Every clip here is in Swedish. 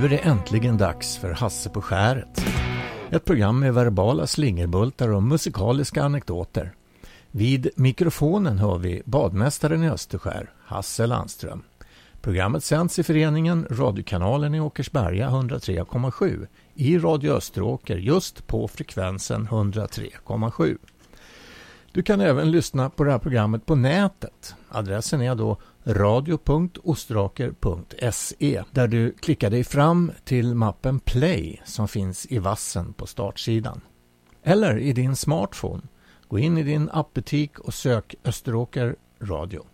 Nu är det äntligen dags för Hasse på skäret. Ett program med verbala slingerbultar och musikaliska anekdoter. Vid mikrofonen hör vi badmästaren i Österskär, Hasse Landström. Programmet sänds i föreningen Radiokanalen i Åkersberga 103,7 i Radio Österåker just på frekvensen 103,7. Du kan även lyssna på det här programmet på nätet. Adressen är då radio.ostraker.se där du klickar dig fram till mappen Play som finns i vassen på startsidan. Eller i din smartphone. Gå in i din appbutik och sök Österåker Radio.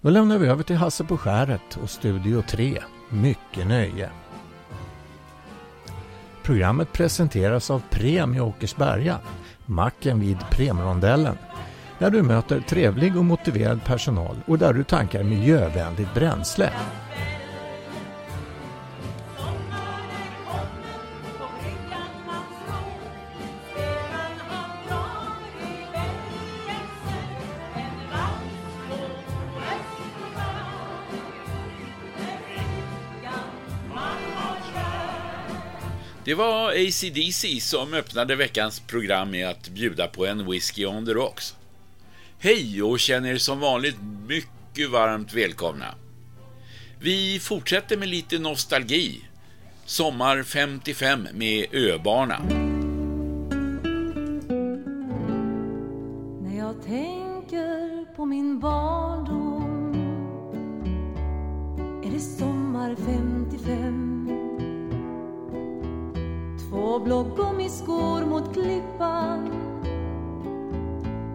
Då lämnar vi över till Hasse på skäret och Studio 3. Mycket nöje! Programmet presenteras av Prem Åkersberga, macken vid Premrondellen där du möter trevlig och motiverad personal och där du tankar miljövänligt bränsle. Det var ACDC som öppnade veckans program med att bjuda på en whisky on the rocks. Hej och känner er som vanligt mycket varmt välkomna. Vi fortsätter med lite nostalgi. Sommar 55 med Öbarna. När jag tänker på min barndom är det sommar 55 Två blågummiskor mot klippan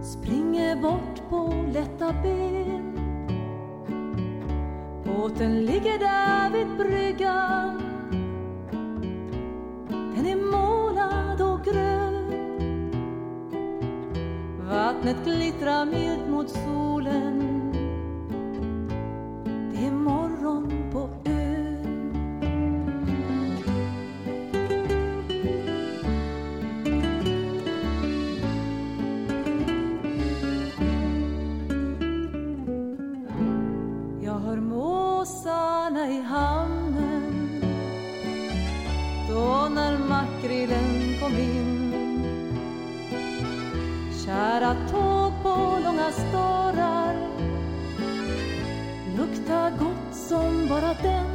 springer bort på lätta ben. Båten ligger där vid bryggan. Den är målad och grön. Vattnet glittrar milt mot solen. Det är morgon på ön då när makrillen kom in. Kära tåg på långa starar lukta gott som bara den.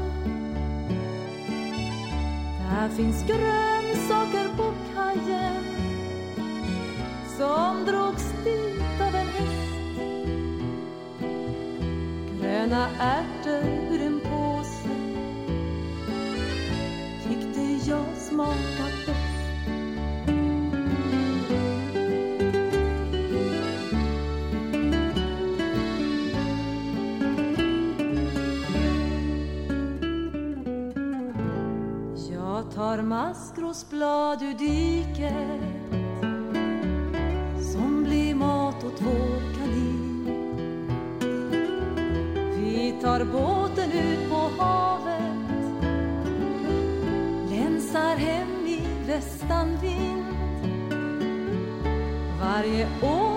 Där finns grönsaker på kajen som drogs dit av en häst. Gröna ärtor Jag tar maskrosblad ur diket som blir mat åt vår kanin. Vi tar båt vind. Varje år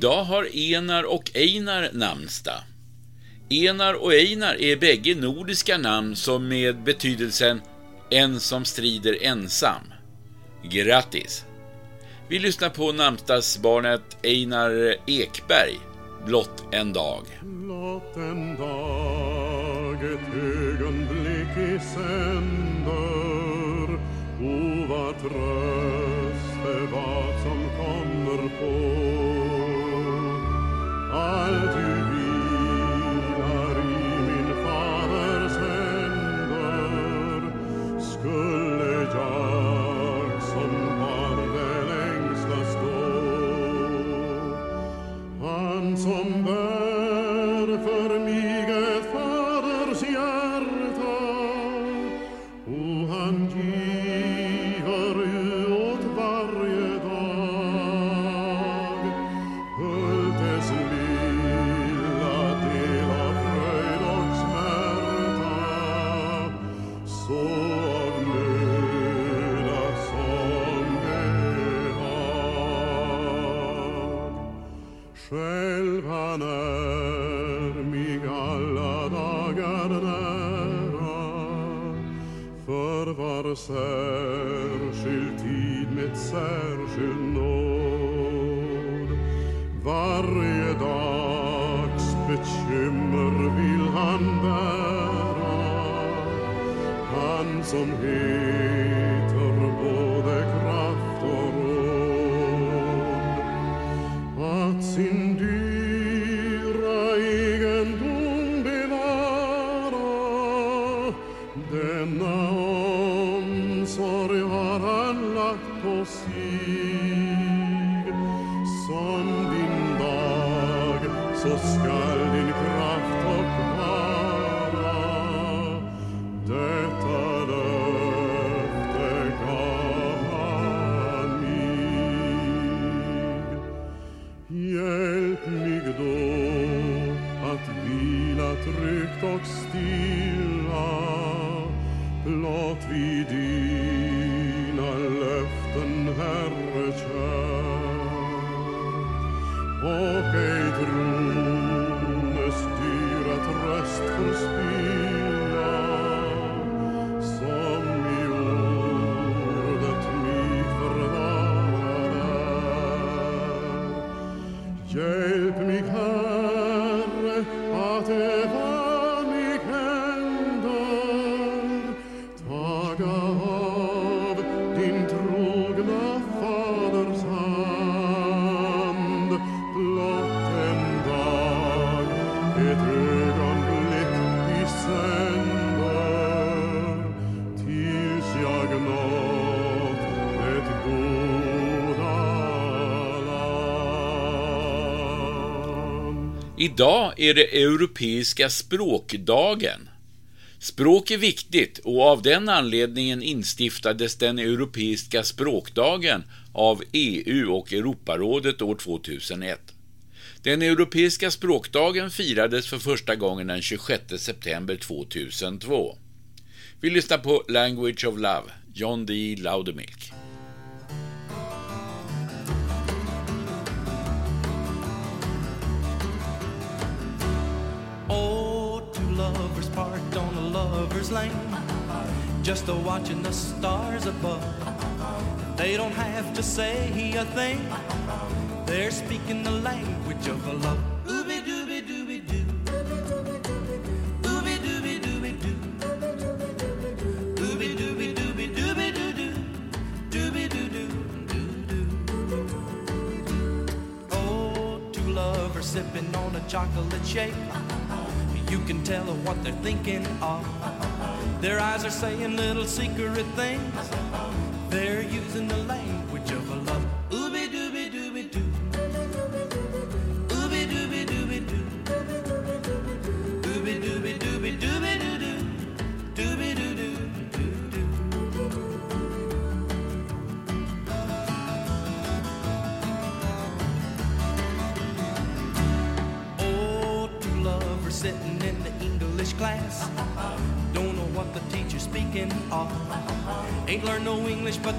Idag har Enar och Einar namnsdag. Enar och Einar är bägge nordiska namn som med betydelsen en som strider ensam. Grattis! Vi lyssnar på namnsdagsbarnet Einar Ekberg, Blott en dag. Blott en dag, ett ögonblick i sänder O vad tröst är vad som kommer på särskild tid med särskild nåd. Varje dag bekymmer vill han bära, han som um heter både kraft och råd. Att sin Idag är det Europeiska språkdagen. Språk är viktigt och av den anledningen instiftades den Europeiska språkdagen av EU och Europarådet år 2001. Den Europeiska språkdagen firades för första gången den 26 september 2002. Vi lyssnar på Language of Love, John D. Laudemilk. Thing. They're speaking the language of love. Ooby dooby dooby doo. Ooby dooby dooby doo. Ooby dooby dooby dooby doo doo. Dooby doo doo doo doo. Oh, two lovers sipping on a chocolate shake. You can tell what they're thinking of. Their eyes are saying little secret things.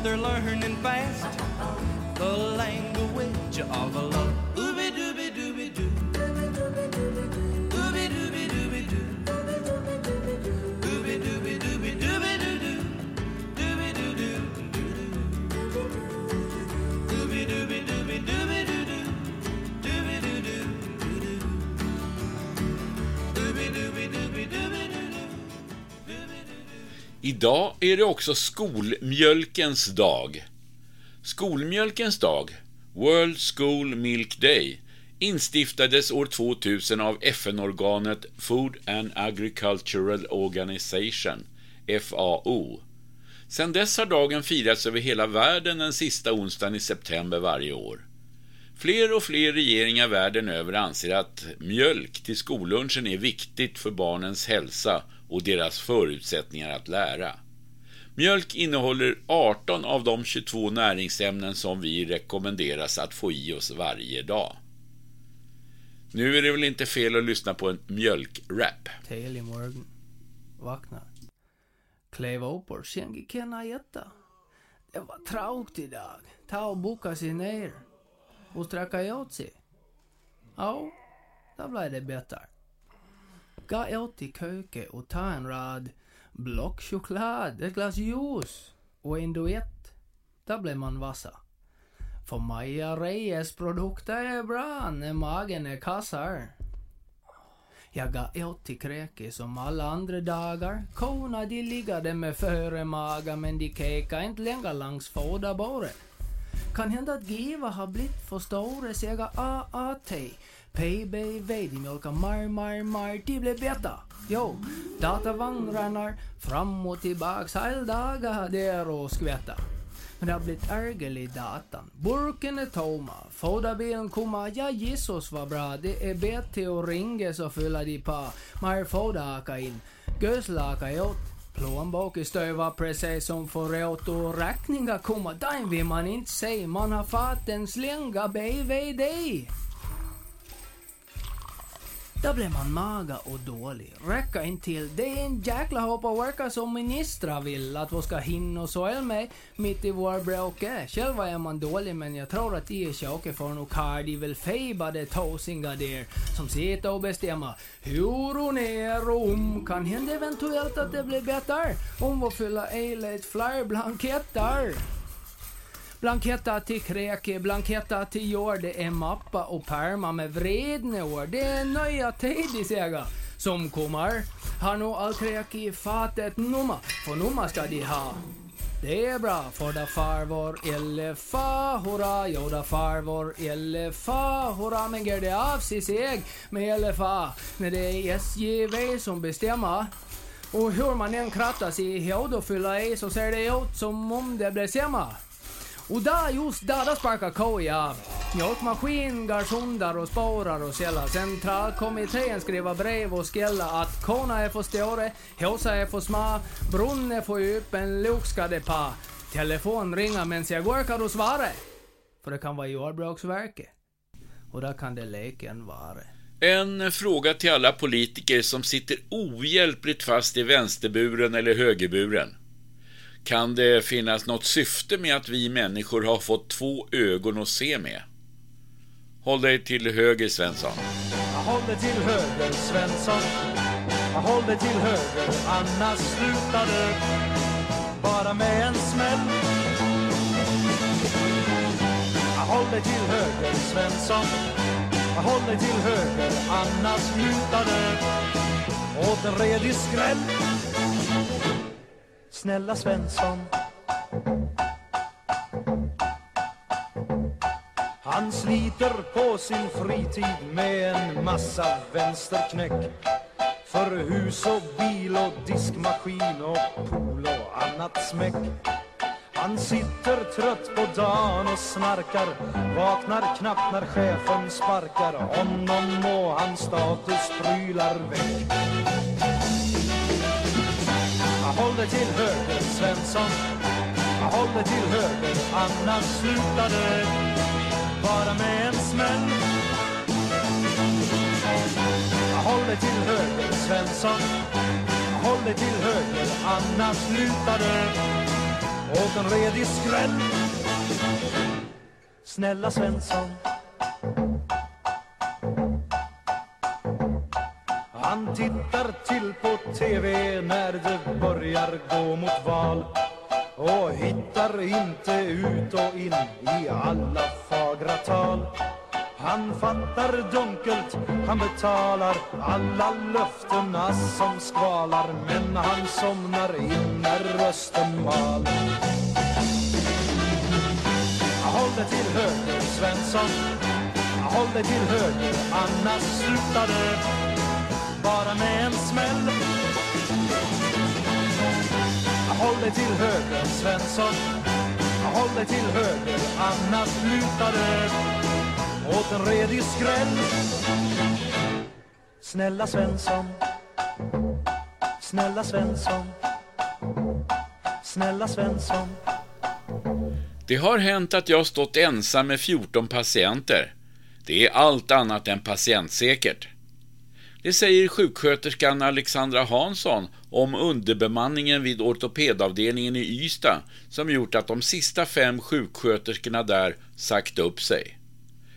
They're learning fast. The language of Idag är det också skolmjölkens dag. Skolmjölkens dag, World School Milk Day, instiftades år 2000 av FN-organet Food and Agricultural Organization, FAO. Sedan dess har dagen firats över hela världen den sista onsdagen i september varje år. Fler och fler regeringar världen över anser att mjölk till skollunchen är viktigt för barnens hälsa och deras förutsättningar att lära. Mjölk innehåller 18 av de 22 näringsämnen som vi rekommenderas att få i oss varje dag. Nu är det väl inte fel att lyssna på en mjölkrap. Tidig morgon. Vakna. Klev upp och sen gick jag och äta. Det var tråkigt idag. Ta och boka sig ner. Och sträcka åt sig. Ja, då blev det bättre. Gå ut i köket och ta en rad blockchoklad, ett glas juice och en duett. Då blir man vassa. För Maja Reyes produkter är bra när magen är kassar. Jag går ut till kräke som alla andra dagar. Korna de ligger där med före magar men de keka inte längre längs foderbordet. Kan hända att giva har blivit för stora så jag AAT. PBV, de mjölkar mar, mar, mar, de blir bättre. Jo, datavandrarna fram och tillbaks hela dagar där och skvätta. Men det har blivit ärgel i datan. Burken är tomma, foderbilen kommer, ja Jesus vad bra. Det är bättre att ringa så fyller de på. Mer foder haka in, Göslaka åt. ut. Plånboken stövar precis som förut och räkningar kommer, den vill man inte se. Man har fått en slänga BVD. Då blir man maga och dålig. Räcka inte till. Det är en jäkla hopp att verka som ministrar vill att vi ska hinna och soil med mitt i vår bråke. Själva är man dålig men jag tror att de är tjocka för nog har de väl fejbade tosingar där som sitter och bestämmer hur och när och om. Kan hända eventuellt att det blir bättre om vi fyller i lite fler blanketter. Blanketter till kräke, blanketter till jord, det är mappa och pärma med vredne ord. Det är nya tider, säga som kommer. Har nog all kräke i fatet nummer, för nummer ska de ha. Det är bra, för da far vår elefa, hurra, jo da far vår elefa, hurra, men ger det av sig seg med elefa, när det är SJV som bestämmer. Och hur man än krattar sig i huvudet och fyller i så ser det ut som om det blir sämre. Och där just där, där sparkar Koji av. Mjölkmaskin, garsondar och spårar och källa. Centralkommittén skriver brev och skälla att korna är för stora, huset är för små, brunnen är för djup, en lok ska det pa. Telefon ringer men jag går kan du svara. För det kan vara Jordbruksverket. Och där kan det leken vara. En fråga till alla politiker som sitter ohjälpligt fast i vänsterburen eller högerburen. Kan det finnas något syfte med att vi människor har fått två ögon att se med? Håll dig till höger, Svensson. Håll dig till höger, Svensson. Håll dig till höger, annars slutar det bara med en smäll. Håll dig till höger, Svensson. Håll dig till höger, annars slutar det åt en redig skräll. Snälla Svensson. Han sliter på sin fritid med en massa vänsterknäck. För hus och bil och diskmaskin och pool och annat smäck. Han sitter trött på dagen och snarkar Vaknar knappt när chefen sparkar. Honom och hans status prylar väck. Håll dig till höger, Svensson. Håll dig till höger, annars slutar det bara med en smäll. Håll dig till höger, Svensson. Håll dig till höger, annars lutar det åt en redig skräll. Snälla Svensson. Tittar till på TV när det börjar gå mot val och hittar inte ut och in i alla fagra tal. Han fattar dunkelt, han betalar alla löftena som skvalar men han somnar in när rösten mal. Håll dig till höger, Svensson. Håll dig till höger, annars slutar det bara med en smäll. Håll dig till höger, Svensson. Håll dig till höger, annars lutar det åt en redig skräll. Snälla Svensson. Snälla Svensson. Snälla Svensson. Det har hänt att jag stått ensam med 14 patienter. Det är allt annat än patientsäkert. Det säger sjuksköterskan Alexandra Hansson om underbemanningen vid ortopedavdelningen i Ystad som gjort att de sista fem sjuksköterskorna där sagt upp sig.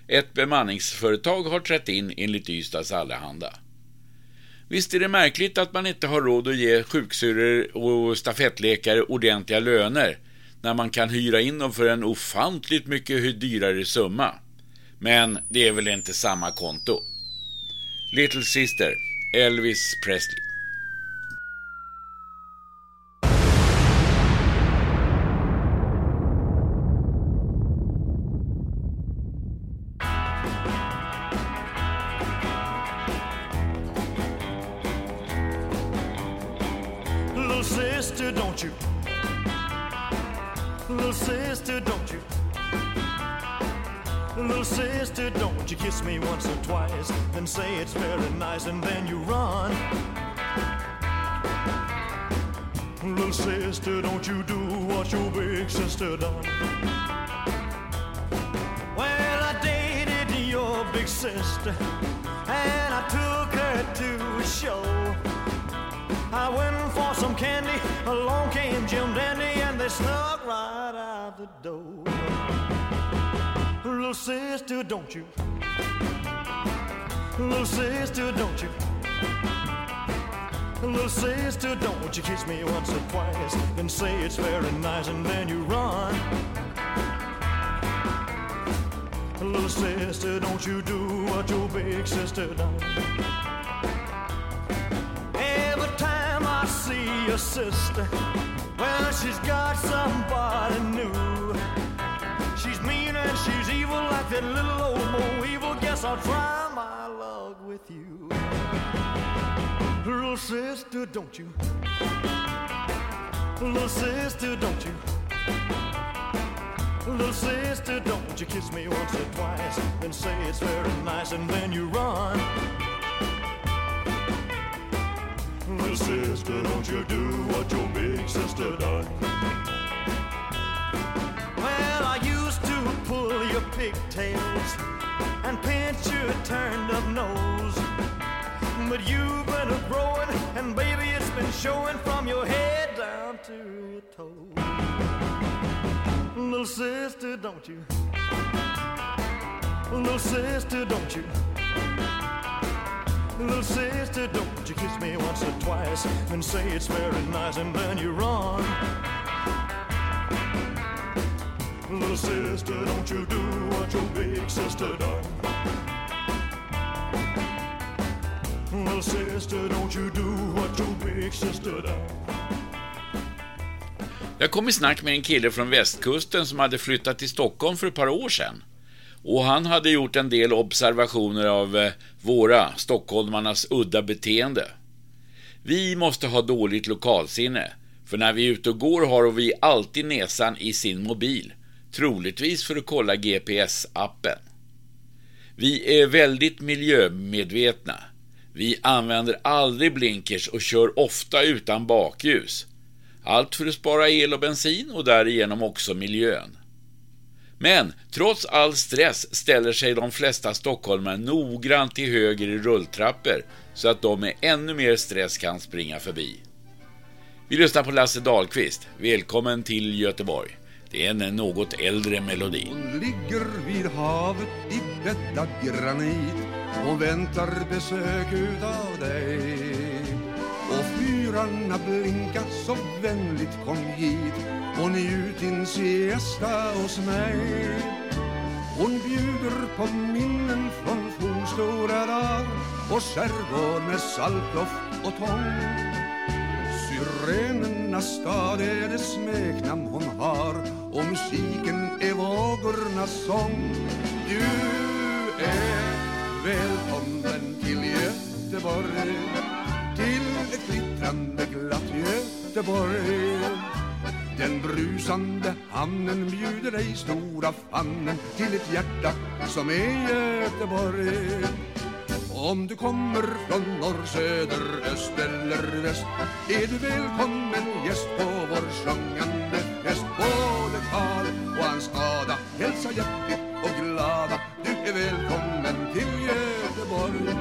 Ett bemanningsföretag har trätt in enligt Ystads Allehanda. Visst är det märkligt att man inte har råd att ge sjuksyrror och stafettläkare ordentliga löner när man kan hyra in dem för en ofantligt mycket dyrare summa. Men det är väl inte samma konto. Little Sister, Elvis Presley. Little sister, don't you? Little sister, don't kiss me once or twice, then say it's very nice, and then you run. Little sister, don't you do what your big sister done? Well, I dated your big sister, and I took her to a show. I went for some candy, along came Jim Dandy, and they snuck right out the door. Little sister, don't you? Little sister, don't you? Little sister, don't you kiss me once or twice, then say it's very nice, and then you run. Little sister, don't you do what your big sister done? Every time I see your sister, well, she's got somebody new. She's and she's evil like that little old Mo evil. Guess I'll try my luck with you. Little sister, don't you? Little sister, don't you? Little sister, don't you kiss me once or twice, and say it's very nice, and then you run. Little sister, don't you do what your big sister done. Pigtails and pinch your turned up nose. But you've been a growing, and baby, it's been showing from your head down to your toes. Little sister, don't you? Little sister, don't you? Little sister, don't you kiss me once or twice and say it's very nice and then you run. Little sister, don't you do what your big sister done. Little sister, don't you do what your big sister done. Jag kom i snack med en kille från västkusten som hade flyttat till Stockholm för ett par år sedan. Och han hade gjort en del observationer av eh, våra, stockholmarnas, udda beteende. Vi måste ha dåligt lokalsinne, för när vi är ute och går har vi alltid näsan i sin mobil, troligtvis för att kolla GPS-appen. Vi är väldigt miljömedvetna. Vi använder aldrig blinkers och kör ofta utan bakljus. Allt för att spara el och bensin och därigenom också miljön. Men trots all stress ställer sig de flesta stockholmare noggrant till höger i rulltrappor så att de med ännu mer stress kan springa förbi. Vi lyssnar på Lasse Dahlqvist. Välkommen till Göteborg. Det är en något äldre melodi. Hon ligger vid havet i bäddad granit och väntar besök utav dig. Och fyrarna blinkar så vänligt kom hit och njut din siesta hos mig. Hon bjuder på minnen från fornstora dagar och skärgård med saltdoft och tång. Syrenernas stad är det smeknamn hon har och musiken är vågornas sång. Du är välkommen till Göteborg, till ett glittrande glatt Göteborg. Den brusande hamnen bjuder dig stora famnen till ett hjärta som är Göteborg. Om du kommer från norr, söder, öst eller väst är du välkommen gäst på vår sjungande fest. Både Karl och hans Ada hälsa hjärtligt och glada. Du är välkommen till Göteborg.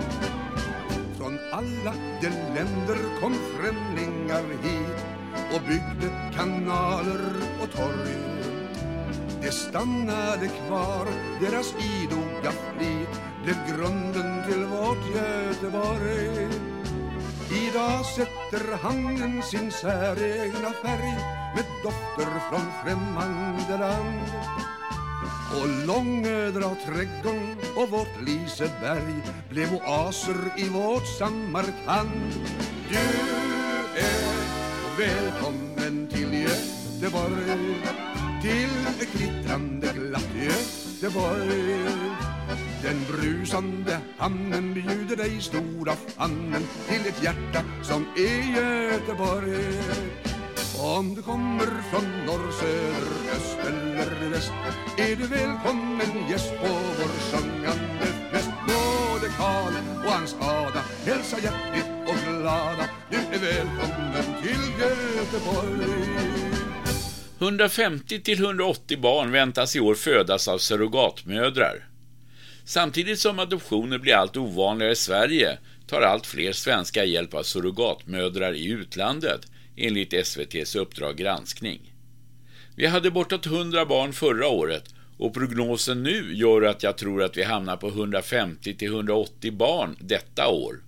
Från alla de länder kom främlingar hit och byggde kanaler och torg. Det stannade kvar, deras idoga flit blev grunden till vårt Göteborg. Idag sätter hamnen sin säregna färg med dofter från främmande land. Och Långödra och trädgården och vårt Liseberg blev oaser i vårt Samarkand. Du är välkommen till Göteborg, till ett glittrande glatt Göteborg. Den brusande hamnen bjuder dig stora famnen till ett hjärta som är Göteborg. Om du kommer från norr, söder, öst eller väst är du välkommen gäst på vår sjungande fest. Både Karl och hans Ada hälsa hjärtligt och glada. Du är välkommen till Göteborg. 150 till 180 barn väntas i år födas av surrogatmödrar. Samtidigt som adoptioner blir allt ovanligare i Sverige tar allt fler svenskar hjälp av surrogatmödrar i utlandet, enligt SVTs Uppdrag granskning. Vi hade bortåt 100 barn förra året och prognosen nu gör att jag tror att vi hamnar på 150 till 180 barn detta år.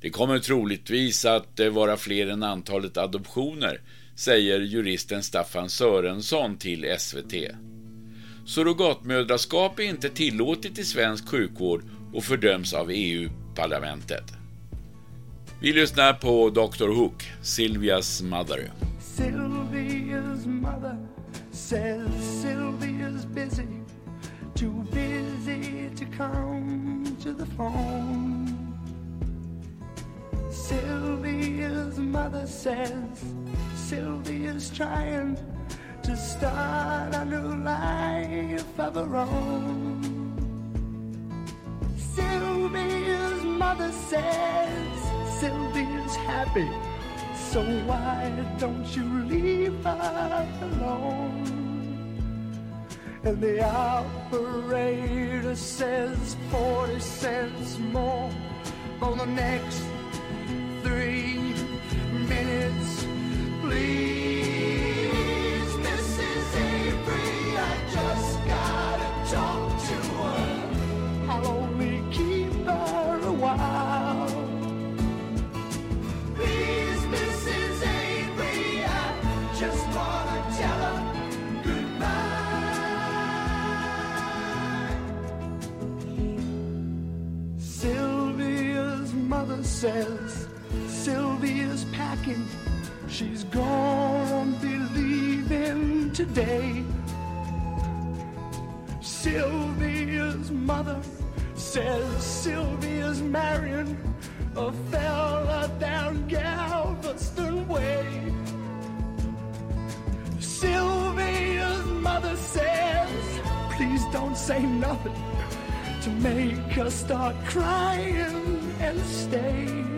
Det kommer troligtvis att eh, vara fler än antalet adoptioner, säger juristen Staffan Sörensson till SVT. Surrogatmödraskap är inte tillåtet i svensk sjukvård och fördöms av EU-parlamentet. Vi lyssnar på Dr Hook, Silvias mother. Sylvia's mother says Sylvia's busy, too busy to come to the phone. Sylvia's mother says Sylvia's trying to start a new life of her own. Sylvia's mother says Sylvia's happy, so why don't you leave her alone? And the operator says 40 cents more for the next three minutes, please. Mrs. Avery, I just gotta talk to her. I'll only keep her a while. Please, Mrs. Avery, I just wanna tell her goodbye. Sylvia's mother says Sylvia's packing. She's gonna be leaving today. Sylvia's mother says Sylvia's marrying a fella down Galveston Way. Sylvia's mother says, please don't say nothing to make her start crying and stay.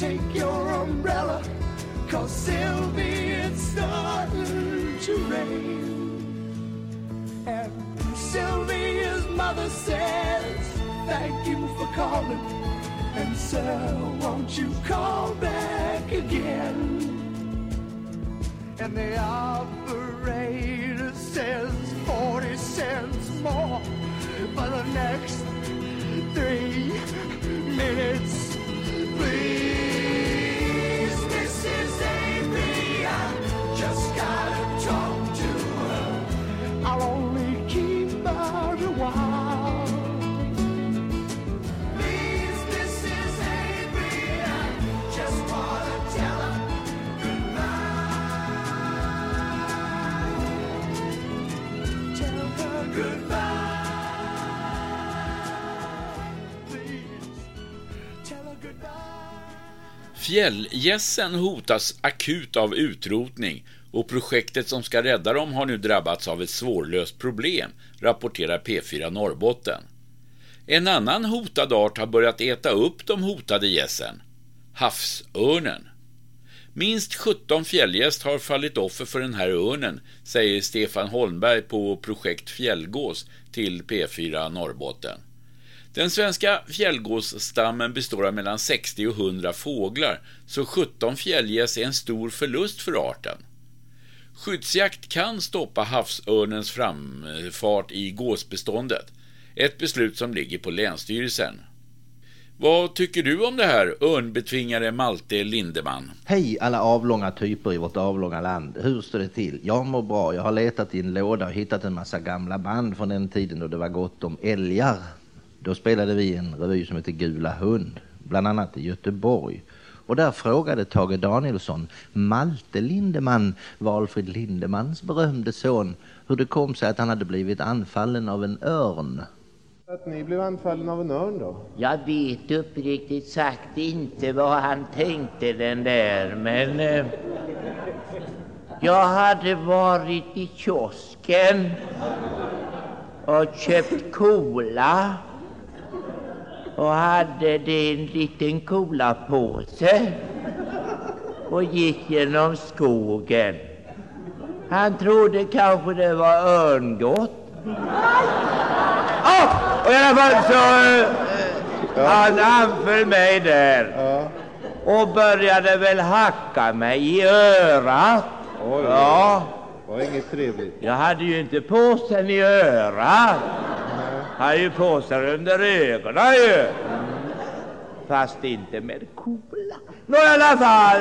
Take your umbrella, cause Sylvia, it's starting to rain. And Sylvia's mother says, Thank you for calling. And sir, won't you call back again? And the operator says 40 cents more for the next Fjällgässen hotas akut av utrotning och projektet som ska rädda dem har nu drabbats av ett svårlöst problem, rapporterar P4 Norrbotten. En annan hotad art har börjat äta upp de hotade gässen, havsörnen. Minst 17 fjällgäss har fallit offer för den här örnen, säger Stefan Holmberg på projekt Fjällgås till P4 Norrbotten. Den svenska fjällgåsstammen består av mellan 60 och 100 fåglar, så 17 fjällgäss är en stor förlust för arten. Skyddsjakt kan stoppa havsörnens framfart i gåsbeståndet, ett beslut som ligger på Länsstyrelsen. Vad tycker du om det här, örnbetvingade Malte Lindeman? Hej alla avlånga typer i vårt avlånga land. Hur står det till? Jag mår bra. Jag har letat i en låda och hittat en massa gamla band från den tiden då det var gott om älgar. Då spelade vi en revy som heter Gula hund, bland annat i Göteborg. Och där frågade Tage Danielsson, Malte Lindeman, Valfrid Lindemans berömde son, hur det kom sig att han hade blivit anfallen av en örn. Att ni blev anfallen av en örn då? Jag vet uppriktigt sagt inte vad han tänkte den där, men eh, jag hade varit i kiosken och köpt cola och hade det en liten colapåse och gick genom skogen. Han trodde kanske det var örngott. Oh! Och i alla fall så... eh, Han anföll mig där. och började väl hacka mig i örat. Oj, Ja, Det var inget trevligt. jag hade ju inte påsen i örat. Jag hade ju påsen under ögonen ju. Fast inte med kola. Nå i alla fall.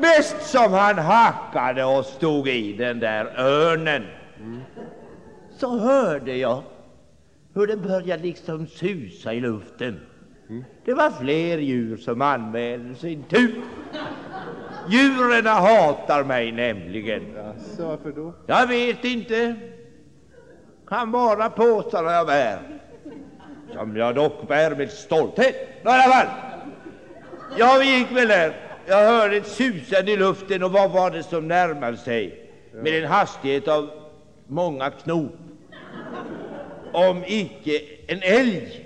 Mest som han hackade och stod i den där örnen. Så hörde jag hur det började liksom susa i luften. Det var fler djur som anmälde sin tur. Djuren hatar mig nämligen. Jaså, varför då? Jag vet inte. Kan vara påsarna jag bär. Som jag dock bär med stolthet. I alla fall. Jag gick väl där. Jag hörde ett susande i luften och vad var det som närmade sig? Med en hastighet av många knop. Om icke en älg.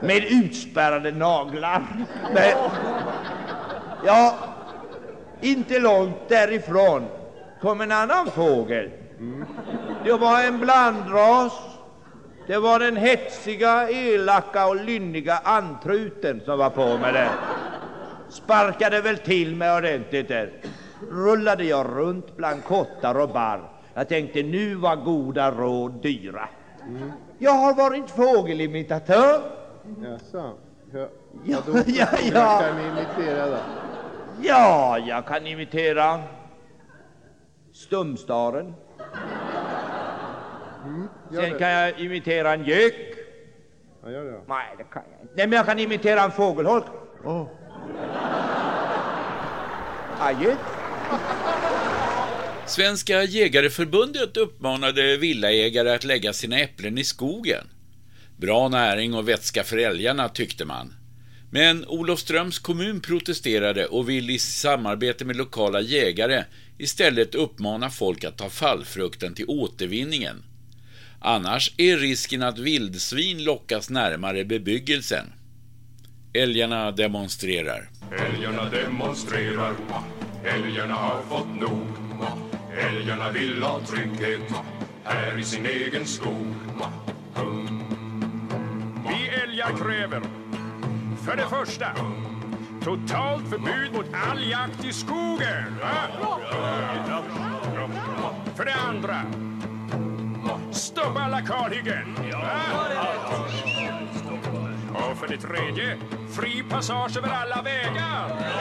Med utspärrade naglar. Men, ja, inte långt därifrån kom en annan fågel. Det var en blandras. Det var den hetsiga, elaka och lynniga antruten som var på mig där. Sparkade väl till mig ordentligt där. Rullade jag runt bland kottar och barr. Jag tänkte nu var goda råd dyra. Jag har varit fågelimitatör. Jaså? Ja, ja, Hur ja. kan ni imitera då? Ja, jag kan imitera stumstaren. Gör Sen det. kan jag imitera en gök. Ja, gör det. Nej, det kan jag inte. Nej, men jag kan imitera en fågelholk. Åh. Adjö. Svenska jägareförbundet uppmanade villaägare att lägga sina äpplen i skogen. Bra näring och vätska för älgarna tyckte man. Men Olofströms kommun protesterade och vill i samarbete med lokala jägare istället uppmana folk att ta fallfrukten till återvinningen. Annars är risken att vildsvin lockas närmare bebyggelsen. Älgarna demonstrerar. Älgarna demonstrerar, älgarna har fått nog. Älgarna vill ha trygghet här i sin egen skog. Vi älgar kräver för det första totalt förbud mot all jakt i skogen. För det andra stoppa alla kalhyggen. Och för det tredje fri passage över alla vägar.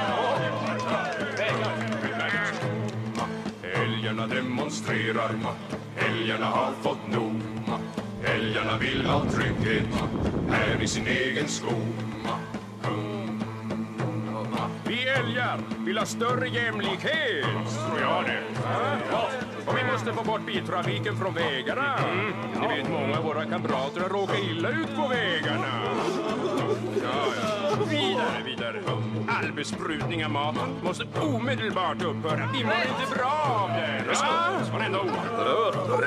Älgarna demonstrerar, älgarna har fått nog. Älgarna vill ha trygghet här i sin egen skog. Vi älgar vill ha större jämlikhet. Tror jag det. Ja. Och vi måste få bort biltrafiken från vägarna. Ni vet, många av våra kamrater har råkat illa ut på vägarna. Ja, ja. Vidare, vidare. All besprutning av mat måste omedelbart upphöra. Vi mår inte bra av det. Ord.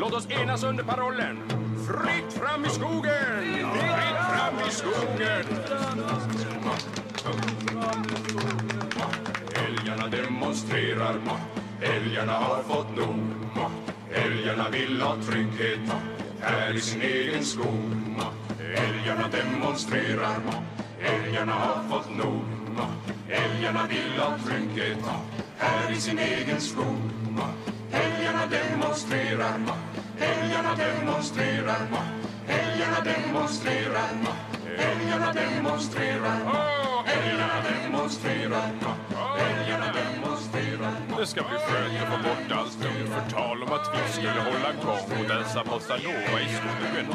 Låt oss enas under parollen. Fritt fram i skogen! Fritt fram i skogen! Älgarna demonstrerar, älgarna har fått nog. Älgarna vill ha trygghet här i sin egen skog. Älgarna demonstrerar, älgarna har fått nog. Älgarna vill ha trygghet här i sin egen skog. Älgarna demonstrerar, älgarna demonstrerar, älgarna demonstrerar, älgarna demonstrerar, älgarna demonstrerar, älgarna demonstrerar. Det ska bli skönt att få bort allt förtal om att vi skulle hålla gång och dansa bossa nova i skogen.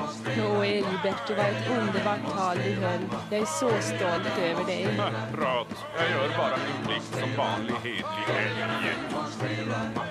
Åh Elbert, det var ett underbart tal du höll. Jag är så stolt över dig. Prat, jag gör bara min plikt som vanlig hedlig älg.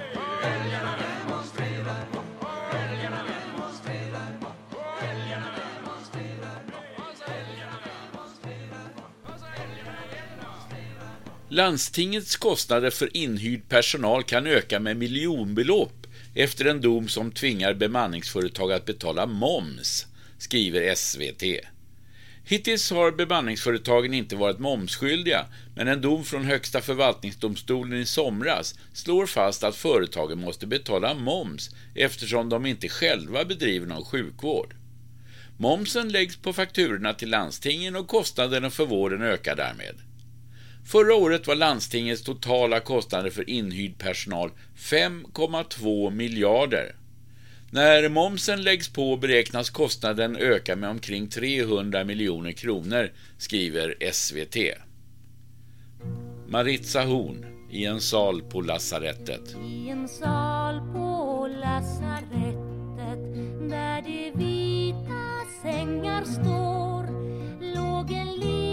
Landstingets kostnader för inhyrd personal kan öka med miljonbelopp efter en dom som tvingar bemanningsföretag att betala moms, skriver SVT. Hittills har bemanningsföretagen inte varit momsskyldiga, men en dom från Högsta förvaltningsdomstolen i somras slår fast att företagen måste betala moms eftersom de inte själva bedriver någon sjukvård. Momsen läggs på fakturorna till landstingen och kostnaderna för vården ökar därmed. Förra året var landstingets totala kostnader för inhyrd personal 5,2 miljarder. När momsen läggs på beräknas kostnaden öka med omkring 300 miljoner kronor, skriver SVT. Maritza Horn i en sal på lasarettet. I en sal på lasarettet där de vita sängar står låg en liten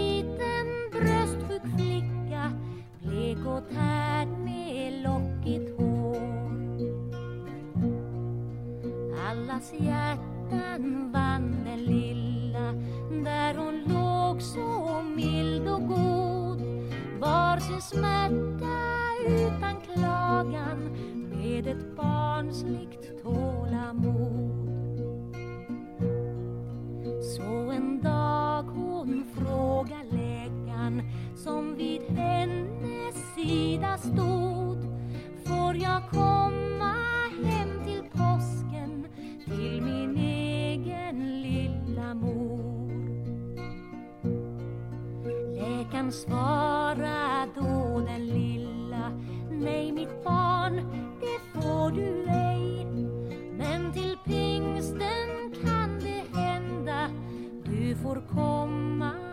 blek och tärd med lockigt hår. Allas hjärtan vann den lilla där hon låg så mild och god var sin smärta utan klagan med ett barnsligt tålamod. Så en dag hon frågar läkaren som vid hennes sida stod Får jag komma hem till påsken till min egen lilla mor? Läkaren svara då den lilla Nej mitt barn, det får du ej Men till pingsten kan det hända Du får komma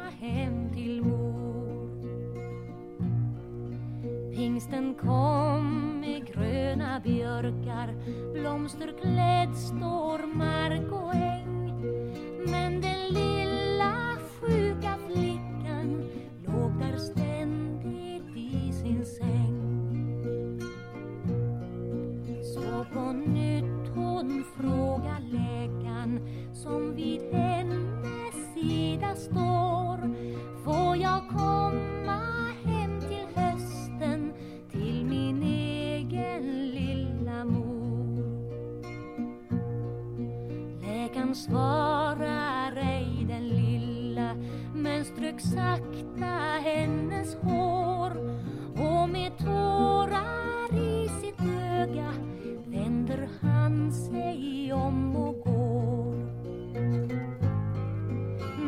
Pingsten kom med gröna björkar Blomsterklädd står mark och äng Men den lilla sjuka flickan låg där ständigt i sin säng. Så på nytt hon frågar läkaren som vid hennes sida står Får jag komma den lilla mor. Läkaren svarar ej den lilla men strök sakta hennes hår. Och med tårar i sitt öga vänder han sig om och går.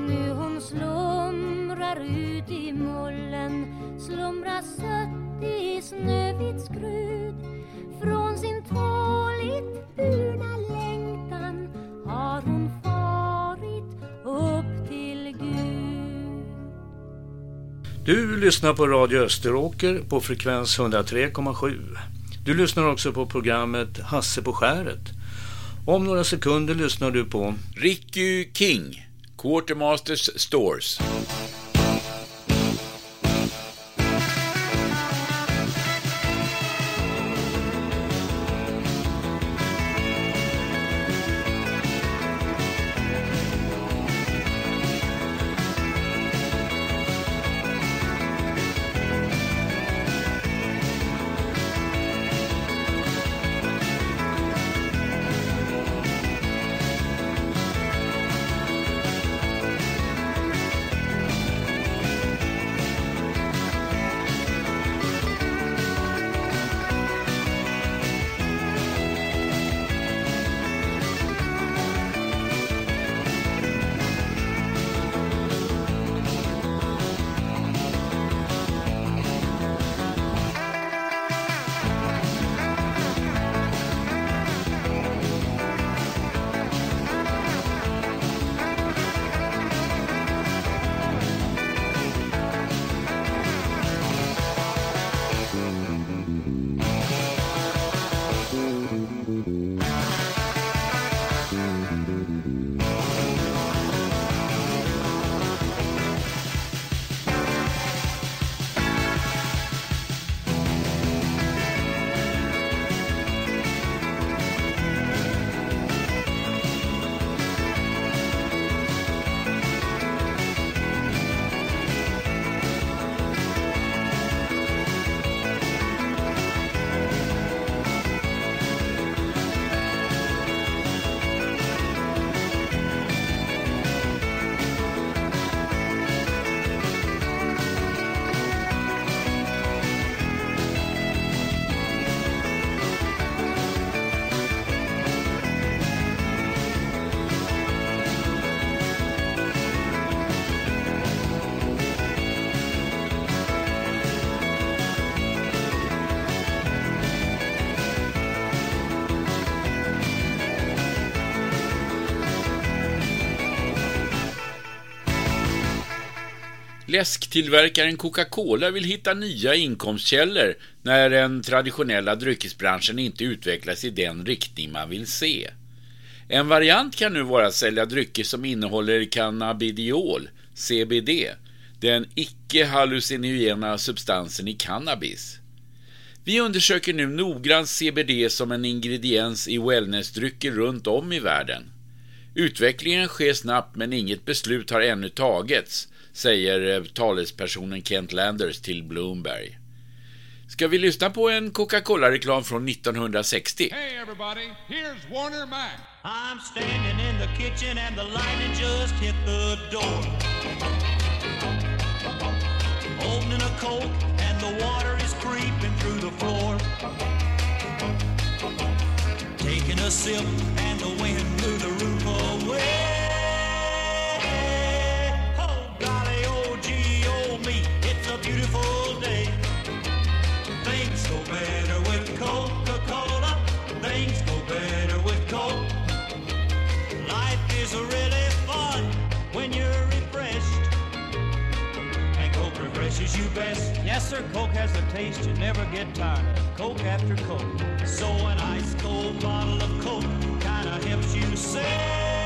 Nu hon slumrar ut i mullen slumrar sött i snövit skrud från sin tåligt burna längtan har hon farit upp till Gud. Du lyssnar på Radio Österåker på frekvens 103,7. Du lyssnar också på programmet Hasse på skäret. Om några sekunder lyssnar du på Ricky King, Quartermasters Stores. Drycktillverkaren Coca-Cola vill hitta nya inkomstkällor när den traditionella dryckesbranschen inte utvecklas i den riktning man vill se. En variant kan nu vara att sälja drycker som innehåller cannabidiol, CBD, den icke-hallucinogena substansen i cannabis. Vi undersöker nu noggrant CBD som en ingrediens i wellnessdrycker runt om i världen. Utvecklingen sker snabbt men inget beslut har ännu tagits, säger eh, talespersonen Kent Landers till Bloomberg. Ska vi lyssna på en Coca-Cola-reklam från 1960? Hey, everybody, here's Warner Mac. I'm standing in the kitchen and the lightning just hit the door. Opening a Coke and the water is creeping through the floor. Taking a sip and the wind blew the roof away. A beautiful day. Things go better with Coca-Cola. Things go better with Coke. Life is really fun when you're refreshed. And Coke refreshes you best. Yes, sir, Coke has a taste you never get tired of. Coke after Coke. So an ice cold bottle of Coke kinda helps you say,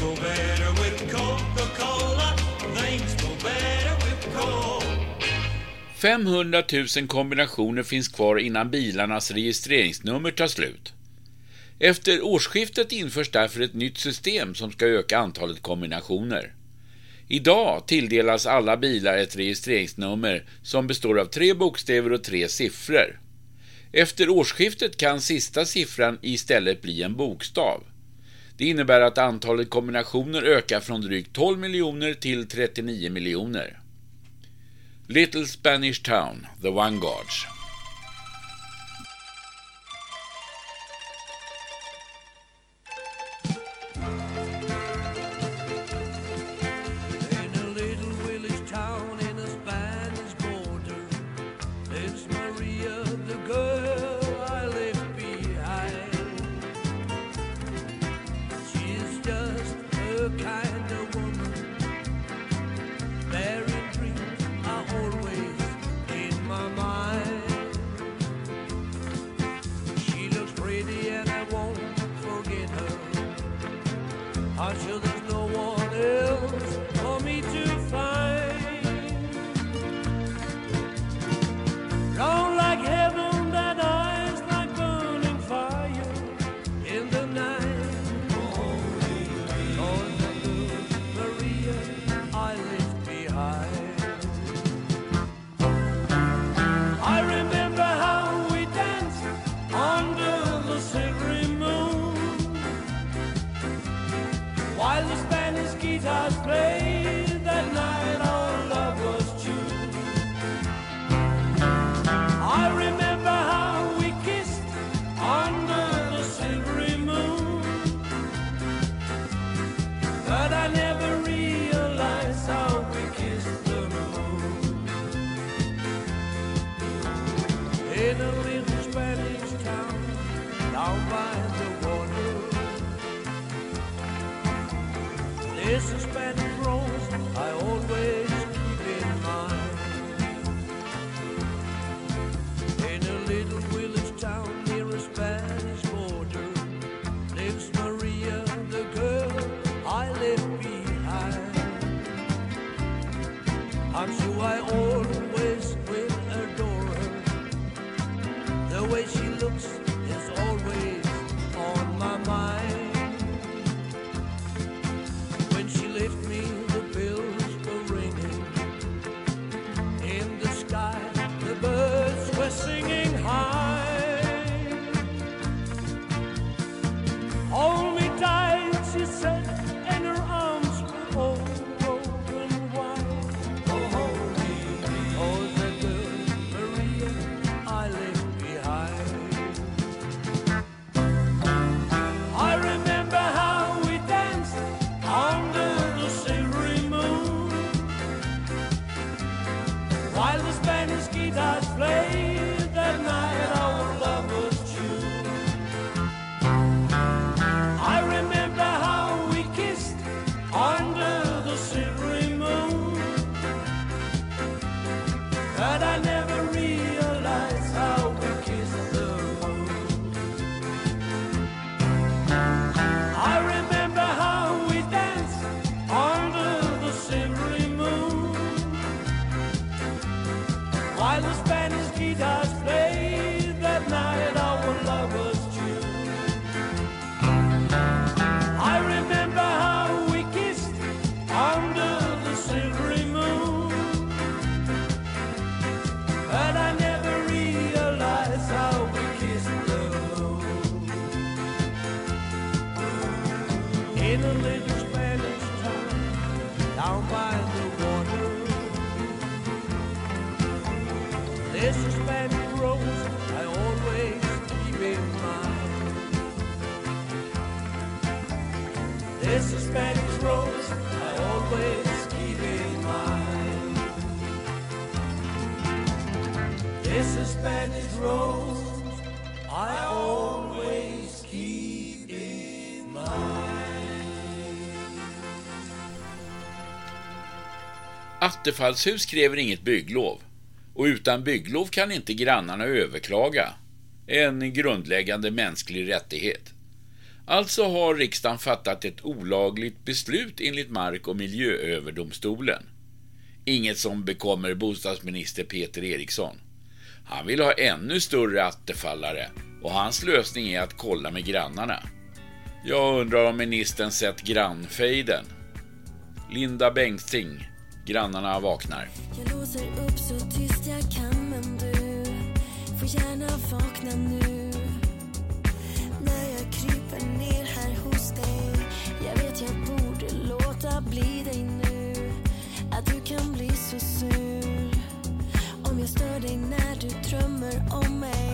go better with Coca-Cola. Things go better with Coke. 500 000 kombinationer finns kvar innan bilarnas registreringsnummer tar slut. Efter årsskiftet införs därför ett nytt system som ska öka antalet kombinationer. Idag tilldelas alla bilar ett registreringsnummer som består av tre bokstäver och tre siffror. Efter årsskiftet kan sista siffran istället bli en bokstav. Det innebär att antalet kombinationer ökar från drygt 12 miljoner till 39 miljoner. Little Spanish Town, The Vanguards. place. Spanish rose I always keep in mind Attefallshus kräver inget bygglov och utan bygglov kan inte grannarna överklaga. En grundläggande mänsklig rättighet. Alltså har riksdagen fattat ett olagligt beslut enligt Mark och miljööverdomstolen. Inget som bekommer bostadsminister Peter Eriksson. Han vill ha ännu större attefallare och hans lösning är att kolla med grannarna. Jag undrar om ministern sett grannfejden? Linda Bengtzing, Grannarna vaknar. Jag låser upp så tyst jag kan men du får gärna vakna nu när jag kryper ner här hos dig Jag vet jag borde låta bli stör dig när du drömmer om mig.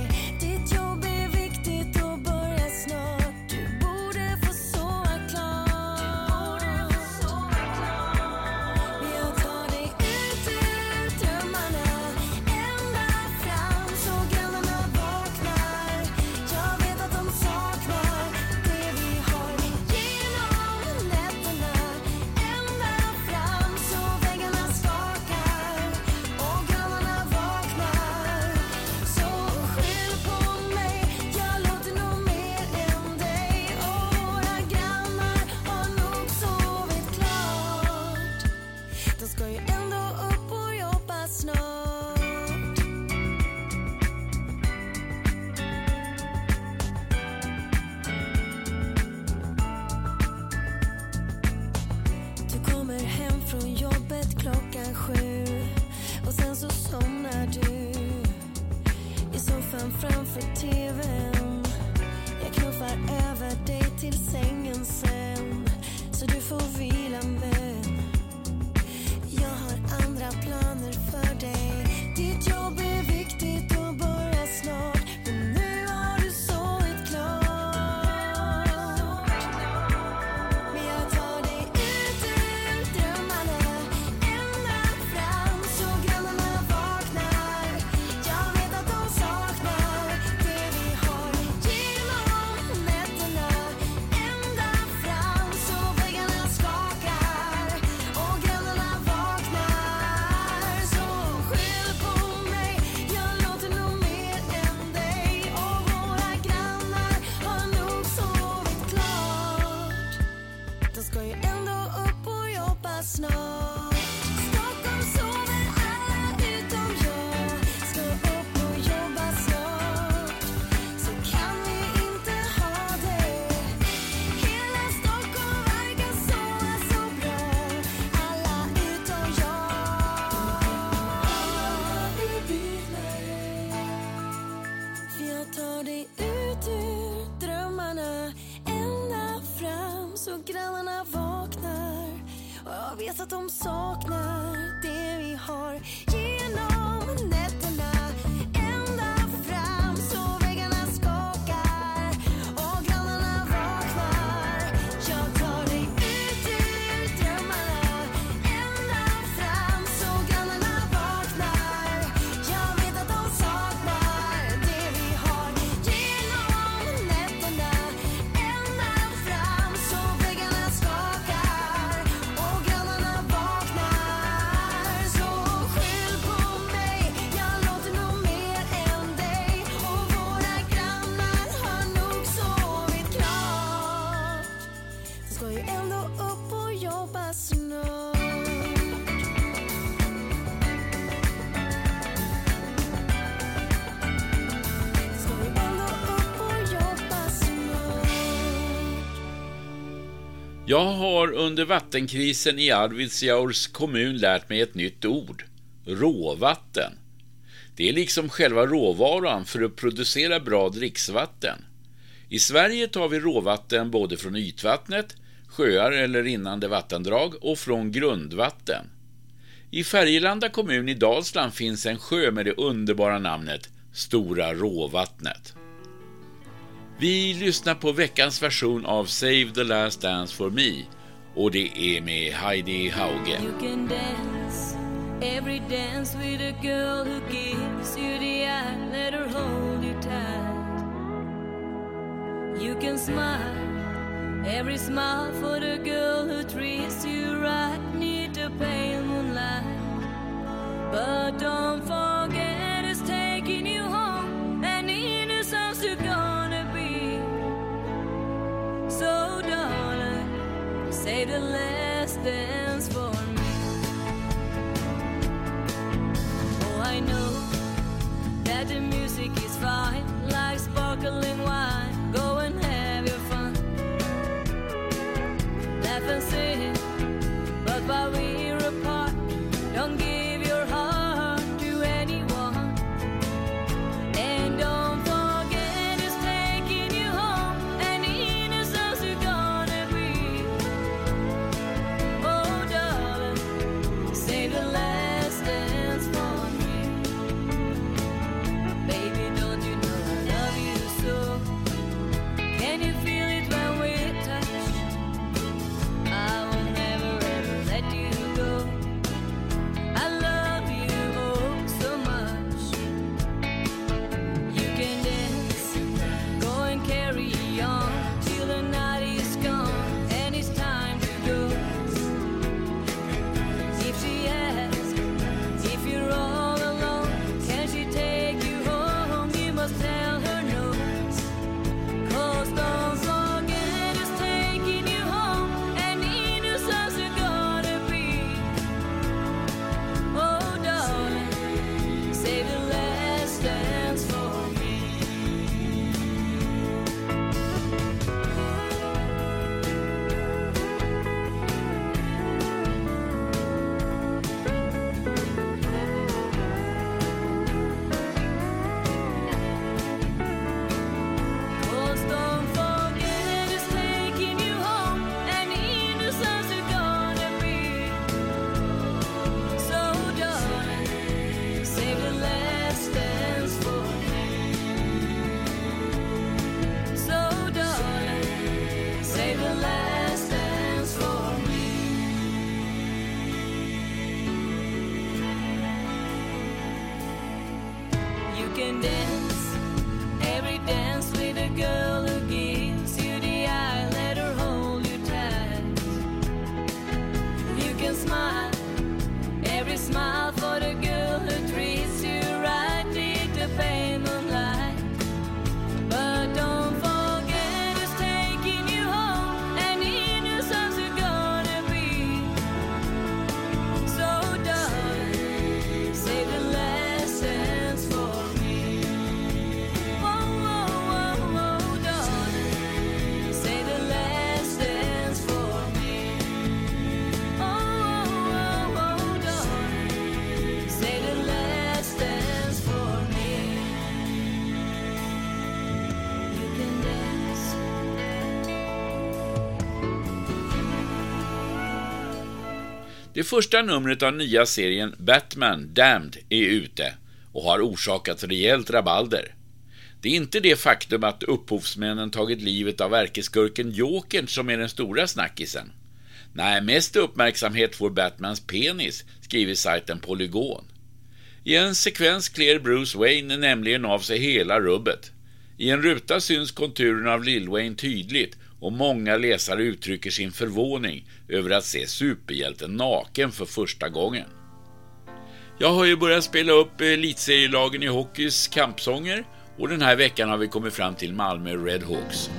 Jag har under vattenkrisen i Arvidsjaurs kommun lärt mig ett nytt ord, råvatten. Det är liksom själva råvaran för att producera bra dricksvatten. I Sverige tar vi råvatten både från ytvattnet, sjöar eller rinnande vattendrag och från grundvatten. I Färgelanda kommun i Dalsland finns en sjö med det underbara namnet Stora Råvattnet. Vi lyssnar på veckans version av Save the Last Dance for Me och det är med Heidi Hauge. You can dance every dance with a girl who gives you the eye, let her hold you tight. You can smile every smile for the girl who treats you right near the pale moonlight. But don't forget say the last dance for me. Oh, I know that the music is fine, like sparkling wine. Det första numret av nya serien Batman Damned är ute och har orsakat rejält rabalder. Det är inte det faktum att upphovsmännen tagit livet av ärkeskurken Jokern som är den stora snackisen. Nej, mest uppmärksamhet får Batmans penis, skriver sajten Polygon. I en sekvens klär Bruce Wayne nämligen av sig hela rubbet. I en ruta syns konturerna av Lil Wayne tydligt och många läsare uttrycker sin förvåning över att se superhjälten naken för första gången. Jag har ju börjat spela upp elitserielagen i hockeys kampsånger och den här veckan har vi kommit fram till Malmö Redhawks.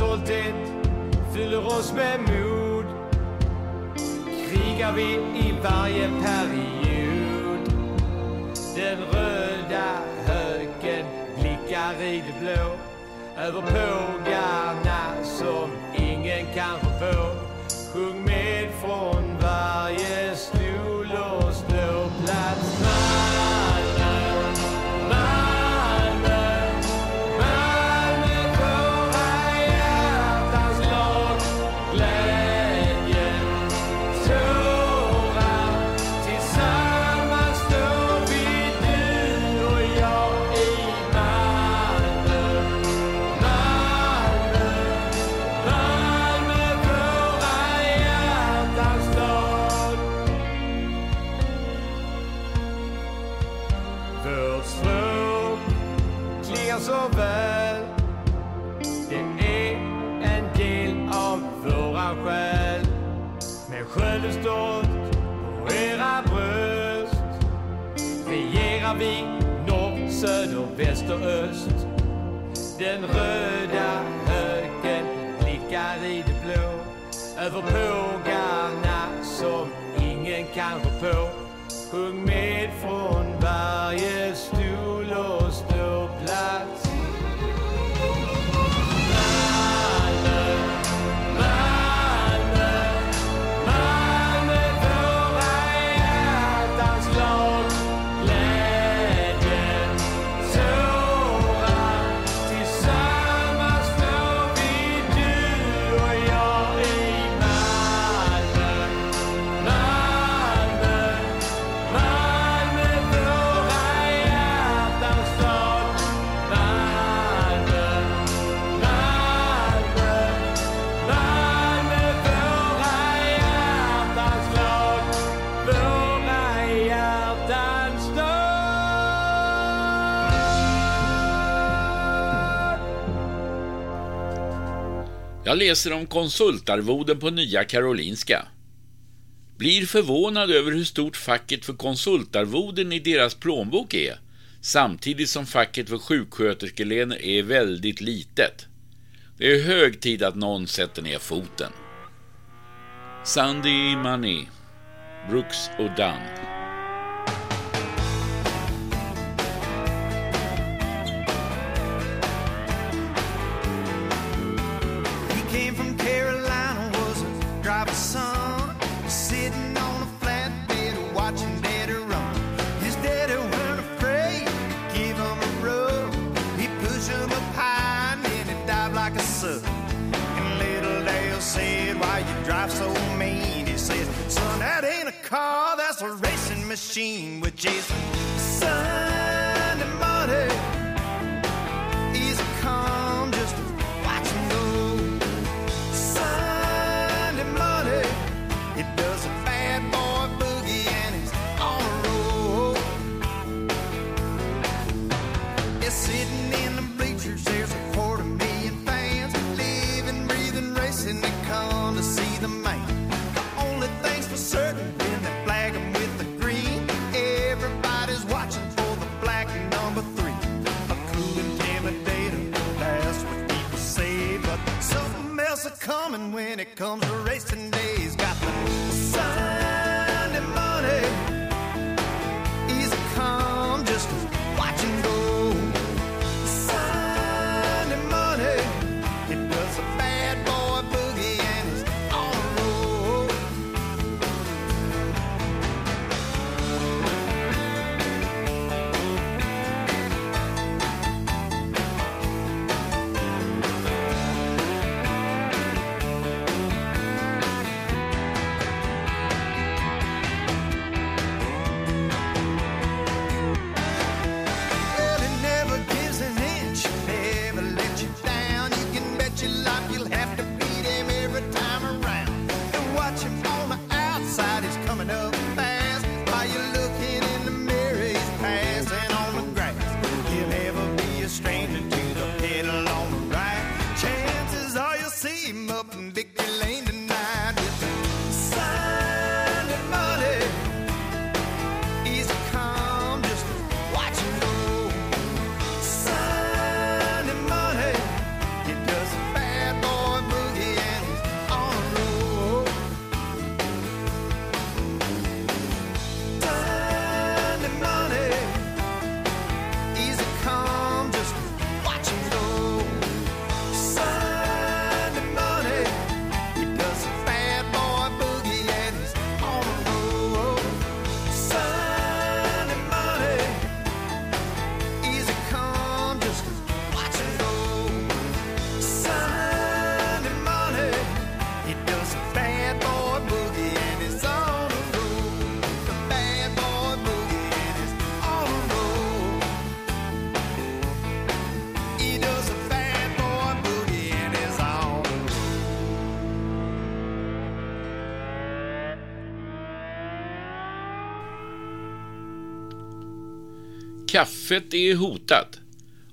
stolthet fyller oss med mod. Krigar vi i varje period. Den röda höken blickar i det blå. Över pågarna som ingen kan få på Sjung med från varje stad Den röda höken blickar i det blå över pågarna som ingen kan rå på. Sjung med från varje Jag läser om konsultarvoden på Nya Karolinska. Blir förvånad över hur stort facket för konsultarvoden i deras plånbok är, samtidigt som facket för sjuksköterskelöner är väldigt litet. Det är hög tid att någon sätter ner foten. Sandy Money, Brooks och Dunn. a car that's a racing machine with Jason. Sunday morning, he's a car. when it comes to racing day. Kaffet är hotat.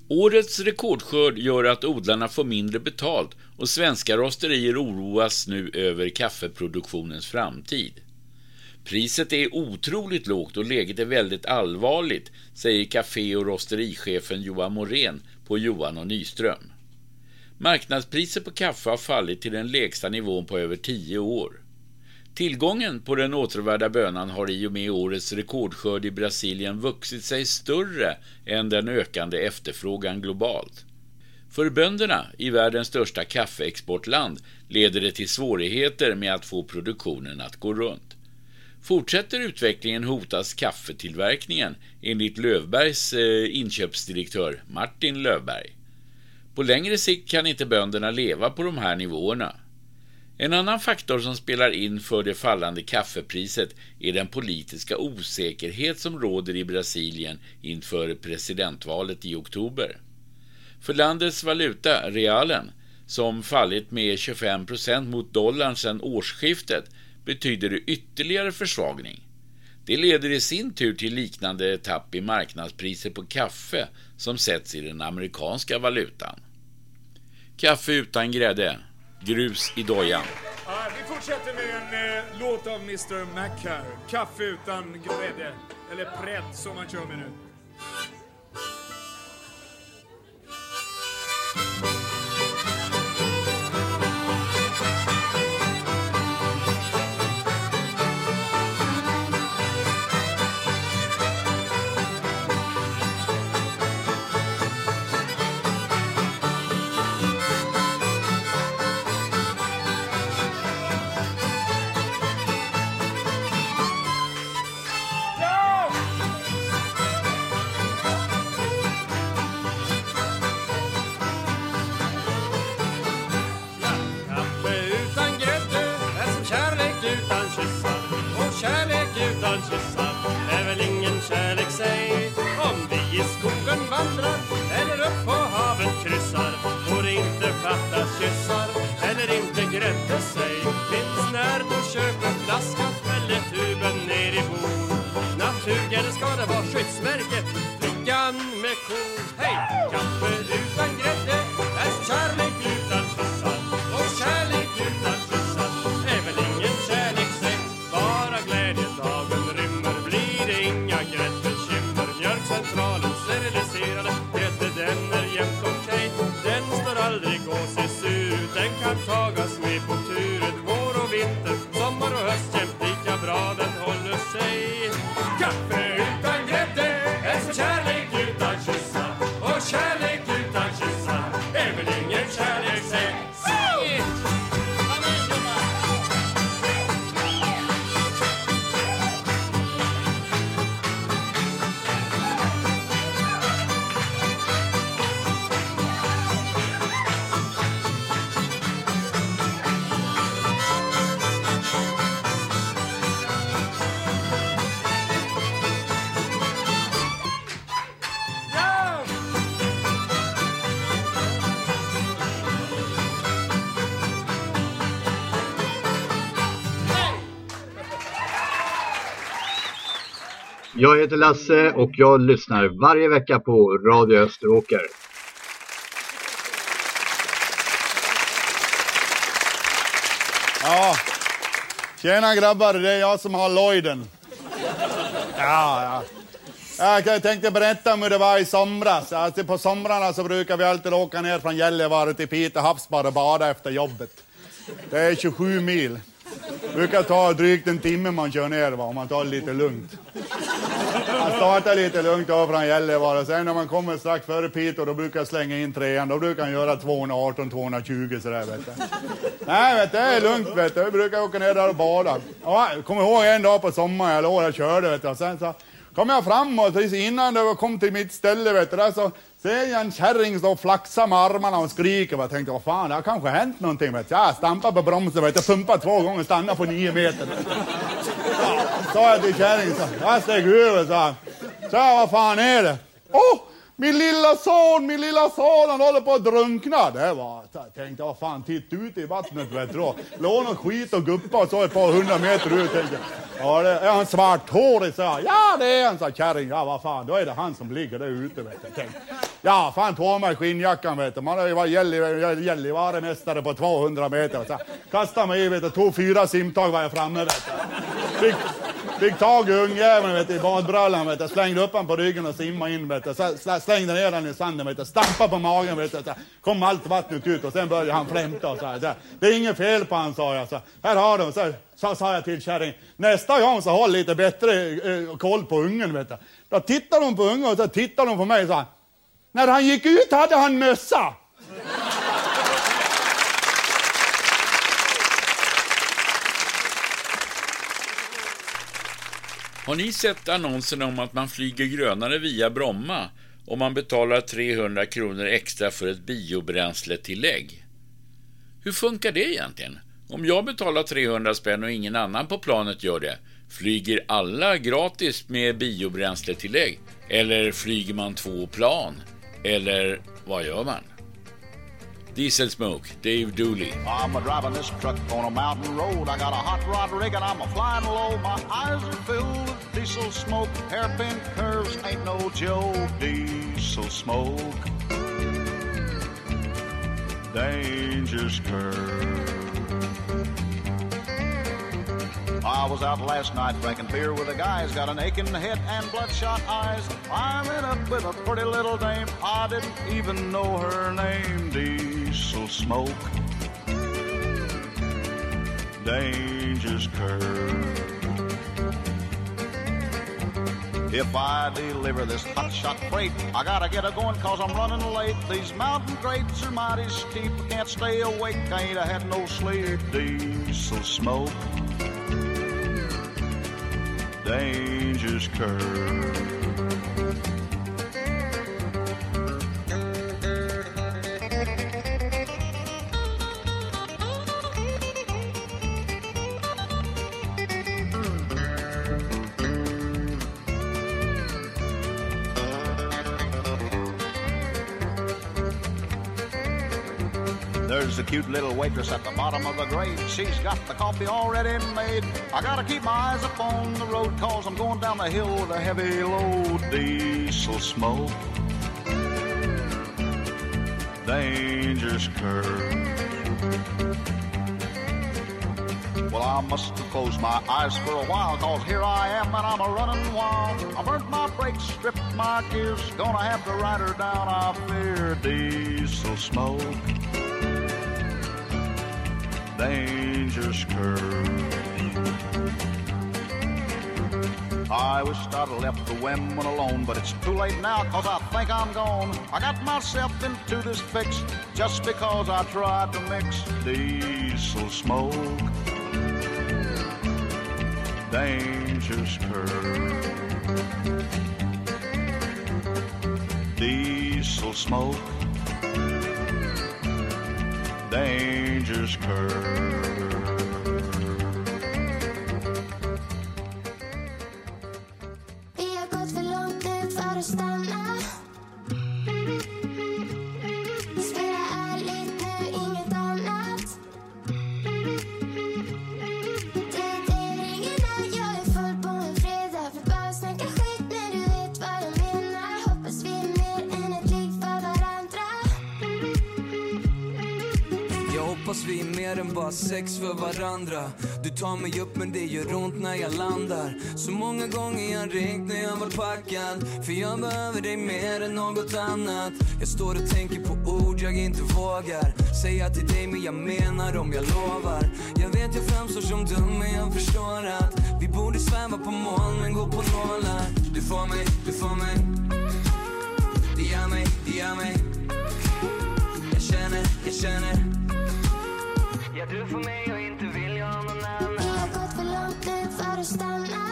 Årets rekordskörd gör att odlarna får mindre betalt och svenska rosterier oroas nu över kaffeproduktionens framtid. Priset är otroligt lågt och läget är väldigt allvarligt, säger kafé och rosterichefen Johan Morén på Johan och Nyström. Marknadspriset på kaffe har fallit till den lägsta nivån på över tio år. Tillgången på den återvärda bönan har i och med årets rekordskörd i Brasilien vuxit sig större än den ökande efterfrågan globalt. För bönderna i världens största kaffeexportland leder det till svårigheter med att få produktionen att gå runt. Fortsätter utvecklingen hotas kaffetillverkningen enligt Lövbergs eh, inköpsdirektör Martin Lövberg. På längre sikt kan inte bönderna leva på de här nivåerna. En annan faktor som spelar in för det fallande kaffepriset är den politiska osäkerhet som råder i Brasilien inför presidentvalet i oktober. För landets valuta, realen, som fallit med 25 procent mot dollarn sedan årsskiftet, betyder det ytterligare försvagning. Det leder i sin tur till liknande tapp i marknadspriser på kaffe som sätts i den amerikanska valutan. Kaffe utan grädde, grus i dojan. Ja, vi fortsätter med en eh, låt av Mr Mac här. Kaffe utan grädde. Eller prädd som man kör med nu. Jag heter Lasse och jag lyssnar varje vecka på Radio Österåker. Ja. Tjena grabbar, det är jag som har Lloyden. Ja, ja. Jag tänkte berätta om hur det var i somras. Alltså på somrarna så brukar vi alltid åka ner från Gällivare till Piteå havsbad och bada efter jobbet. Det är 27 mil. Det brukar ta drygt en timme man kör ner va, om man tar det lite lugnt. Han startar lite lugnt då från Gällivare, sen när man kommer strax före Piteå då brukar jag slänga in trean, då brukar han göra 218-220 sådär vet du. Nej vet du, det är lugnt vet du, vi brukar åka ner där och bada. Ja, jag kommer ihåg en dag på sommaren, jag låg och körde vet du, och sen så kom jag framåt, precis innan jag kom till mitt ställe vet du, där så ser jag en kärring stå och flaxa med armarna och skriker. Jag tänkte, vad fan, det har kanske hänt någonting. Vet. Jag stampar på bromsen, vet jag. pumpar två gånger, stannar på nio meter. Sa jag till kärringen, jag steg över, sa han. Så vad fan är det? Åh, oh, min lilla son, min lilla son, han håller på att drunkna. Det var, jag tänkte, vad fan, titta ut i vattnet vet du. Låg någon skit och guppa så ett par hundra meter ut. Tänkte, ja, det är han svarthårig, sa jag. Ja, det är han, sa kärringen. Ja, vad fan, då är det han som ligger där ute, vet du. Tänkte, ja, fan, ta mig skinnjackan, vet du. Man har ju varit Gällivaremästare på 200 meter. Så kastade mig i, vet du, tog fyra simtag var jag framme, vet du. Fick, fick tag i ungjäveln vet du, i badbrallan, vet du. slängde upp han på ryggen och simmade in, vet du. Så slä- slängde ner den i sanden, vet du. stampade på magen, vet du. Så kom allt vattnet ut och sen började han flämta och så här. Så här, Det är inget fel på han, sa jag. Så, här har du. Så, så sa jag till kärringen, nästa gång så håll lite bättre eh, koll på ungen, vet du. Då tittade hon på ungen och så tittade hon på mig så här. när han gick ut hade han mössa. Har ni sett annonsen om att man flyger grönare via Bromma om man betalar 300 kronor extra för ett biobränsletillägg? Hur funkar det egentligen? Om jag betalar 300 spänn och ingen annan på planet gör det, flyger alla gratis med biobränsletillägg? Eller flyger man två plan? Eller vad gör man? Diesel Smoke, Dave Dooley. I'm a driving this truck on a mountain road. I got a hot rod rig and I'm a flying low. My eyes are filled with diesel smoke. Hairpin curves ain't no joke. Diesel smoke. Dangerous curve. I was out last night drinking beer with a guy. He's got an aching head and bloodshot eyes. I met up with a pretty little dame. I didn't even know her name. Diesel smoke. Dangerous curve. If I deliver this hot shot freight, I gotta get a going cause I'm running late. These mountain grades are mighty steep. Can't stay awake. I ain't had no sleep. Diesel smoke. Dangerous curve. There's a cute little waitress at the bottom of the grade. She's got the coffee already made. I gotta keep my eyes up on the road cause I'm going down the hill with a heavy load. Diesel smoke. Dangerous curve. Well, I must have closed my eyes for a while, cause here I am and I'm a running wild. I burnt my brakes, stripped my gears, gonna have to ride her down, I fear. Diesel smoke. Dangerous curve. I wish I'd left the women alone, but it's too late now, cause I think I'm gone. I got myself into this fix just because I tried to mix diesel smoke. Dangerous curve. Diesel smoke. Dangerous curve. Vi har gått för långt nu stanna mer än bara sex för varandra. Du tar mig upp men det gör ont när jag landar. Så många gånger jag ringt när jag var packad. För jag behöver dig mer än något annat. Jag står och tänker på ord jag inte vågar Säga till dig men jag menar om jag lovar. Jag vet jag framstår som dum men jag förstår att Vi borde sväva på moln men gå på nålar. Du får mig, du får mig. Det gör mig, det gör mig. Jag känner, jag känner. Ja, du får mig och inte vill jag någon annan. Vi har gått för långt nu för att stanna.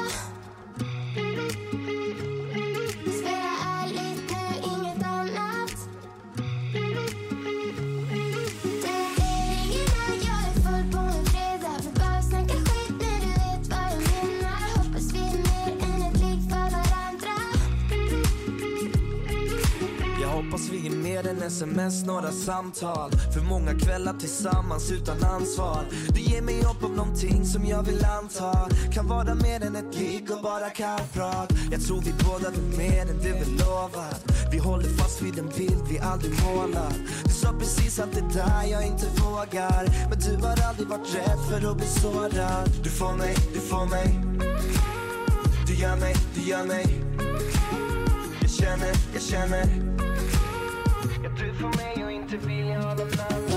Sms, några samtal. För många kvällar tillsammans utan ansvar. Du ger mig hopp om någonting som jag vill anta. Kan vara mer än ett ligg och bara kallprat. Jag tror vi båda vill mer än det vi lovat Vi håller fast vid en bild vi aldrig målat Du sa precis allt det där jag inte vågar. Men du har aldrig varit rädd för att bli sårad. Du får mig, du får mig. Du gör mig, du gör mig. Jag känner, jag känner. Ja, du får mig att inte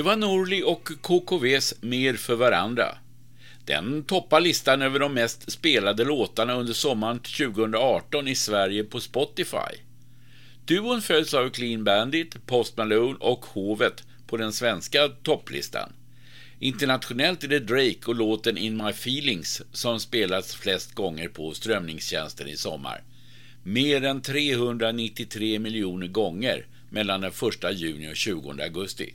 Det var Norli och KKVs Mer för varandra. Den toppar listan över de mest spelade låtarna under sommaren 2018 i Sverige på Spotify. Duon följs av Clean Bandit, Post Malone och Hovet på den svenska topplistan. Internationellt är det Drake och låten In My Feelings som spelats flest gånger på strömningstjänsten i sommar. Mer än 393 miljoner gånger mellan den 1 juni och 20 augusti.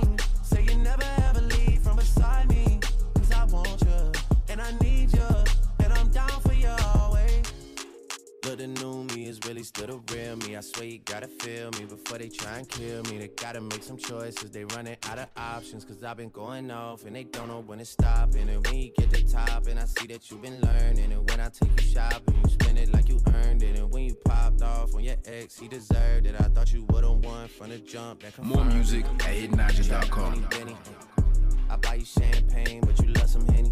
And I need you. And I'm down for you always. Look, the new me is really still the real me. I swear you gotta feel me before they try and kill me. They gotta make some choices. They running out of options. Cause I've been going off and they don't know when to stop. And when you get to top, and I see that you've been learning. And when I take you shopping, you spend it like you earned it. And when you popped off on your ex, he deserved it. I thought you would've won from the jump. That More music at hitnotches.com. Benny, Benny. I buy you champagne, but you love some Henny.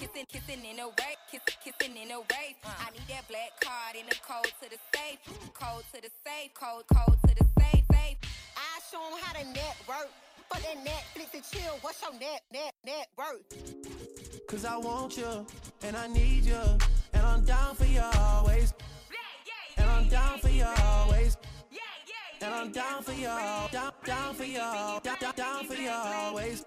kissing, kissing in a rave, kissing, kissing in a rave. I need that black card and the code to the safe, code to the safe, code, code to the safe, safe. I show 'em how to network. Fuck that Netflix and chill. What's your net, net, net worth? Cause I want you, and I need you, and I'm down for you always. And I'm down for you always. And I'm down for you, down, down for you, down, down, down for you always.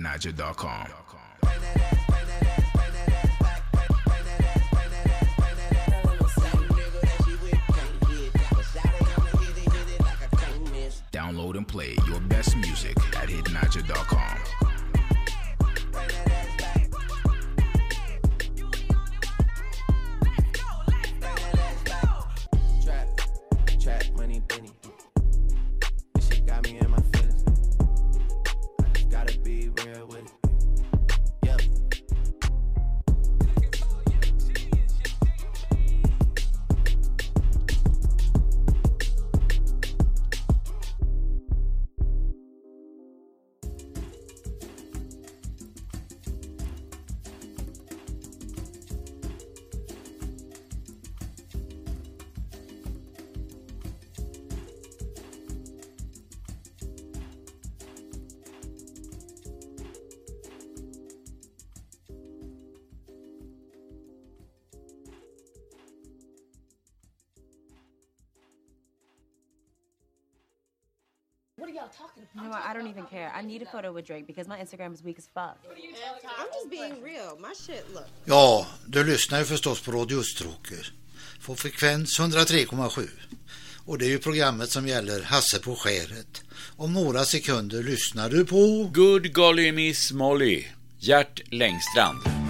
nigel.com. Download and play your best music at hitnigel.com. don't even care. I need a photo with Drake because my Instagram is weak as fuck. I'm just being real. My shit look. Ja, du lyssnar ju förstås på Radio Österåker. På frekvens 103,7. Och det är ju programmet som gäller Hasse på skäret. Om några sekunder lyssnar du på... Good golly miss Molly. Gert Längstrand.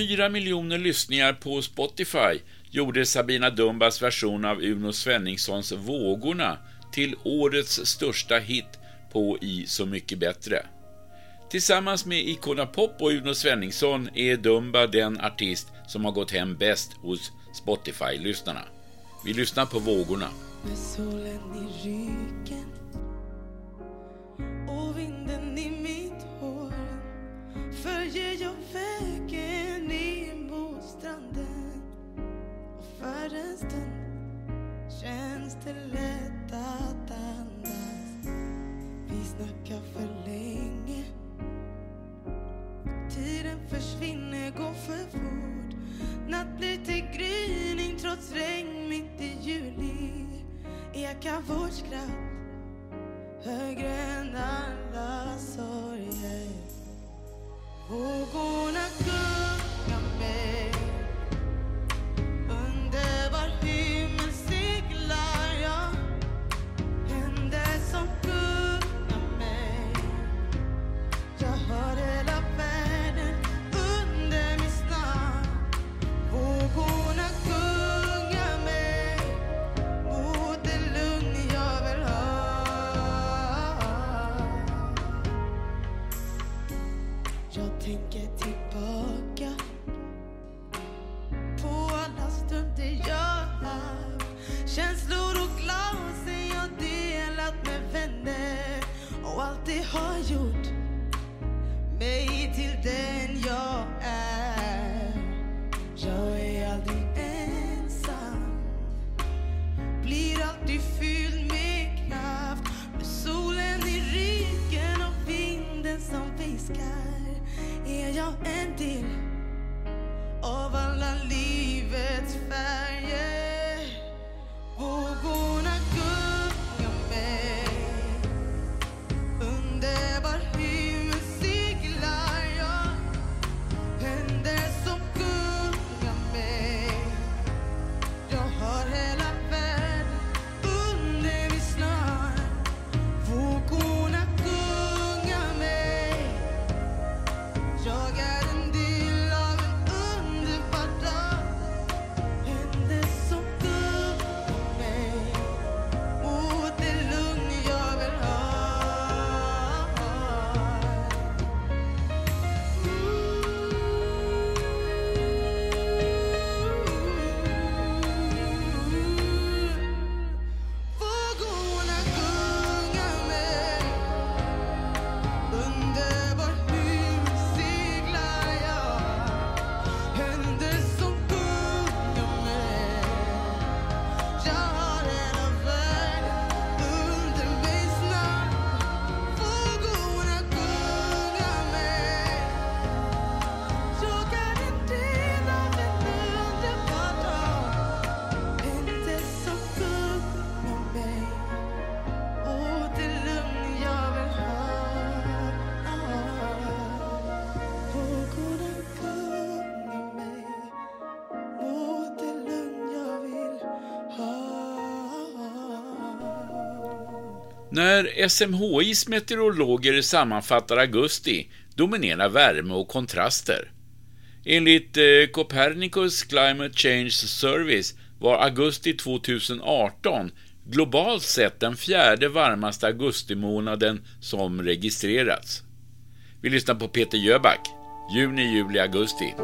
4 miljoner lyssningar på Spotify gjorde Sabina Dumbas version av Uno Svenningssons Vågorna till årets största hit på I Så Mycket Bättre. Tillsammans med Icona Pop och Uno Svenningsson är Dumba den artist som har gått hem bäst hos Spotify-lyssnarna. Vi lyssnar på vågorna. Med solen i ryggen och vinden i mitt följer jag vägen ner mot stranden och för en stund känns det lätt att andas. Vi snackar för länge. Tiden försvinner, går för fort. Natt blir till gryning trots regn mitt i juli. Ekar vårt skratt högre än alla sorger jag Händer som gungar mig hela När SMHIs meteorologer sammanfattar augusti dominerar värme och kontraster. Enligt eh, Copernicus Climate Change Service var augusti 2018 globalt sett den fjärde varmaste augustimånaden som registrerats. Vi lyssnar på Peter Jöback, juni, juli, augusti.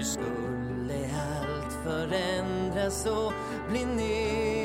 Hur skulle allt förändras och bli nytt?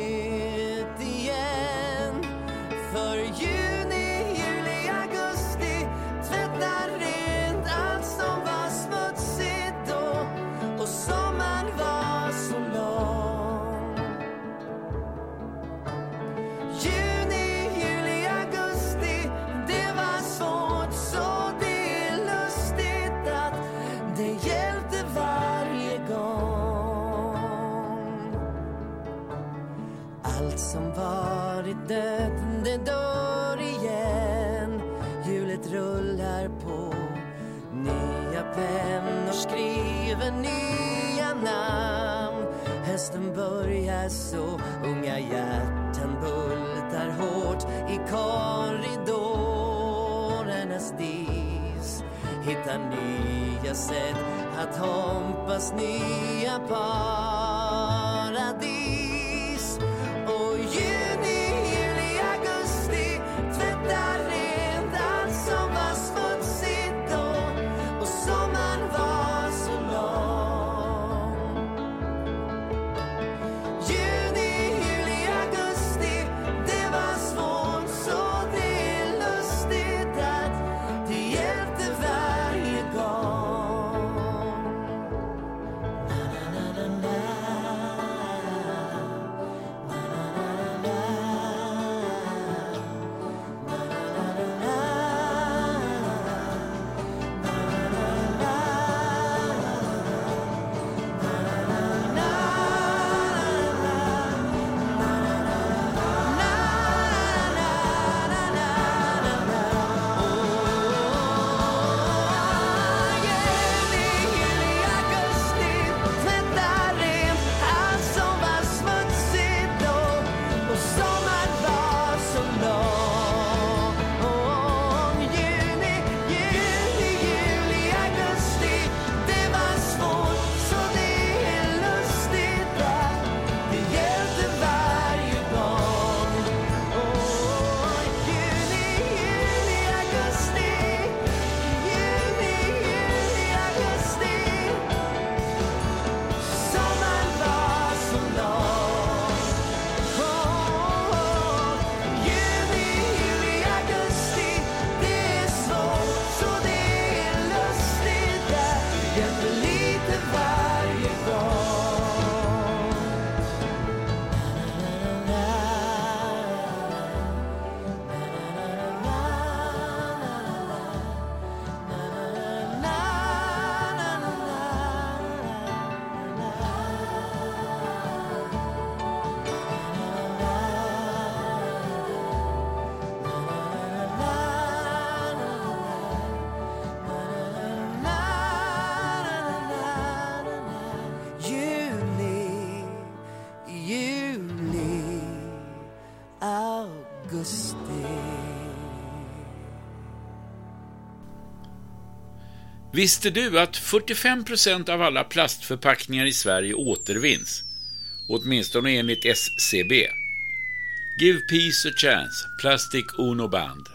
vänner skriver nya namn. Hösten börjar så unga hjärtan bultar hårt. I korridorernas dis Hittar nya sätt att hoppas nya par. Visste du att 45% av alla plastförpackningar i Sverige återvinns? Åtminstone enligt SCB. Give peace a chance, Plastic Uno Band.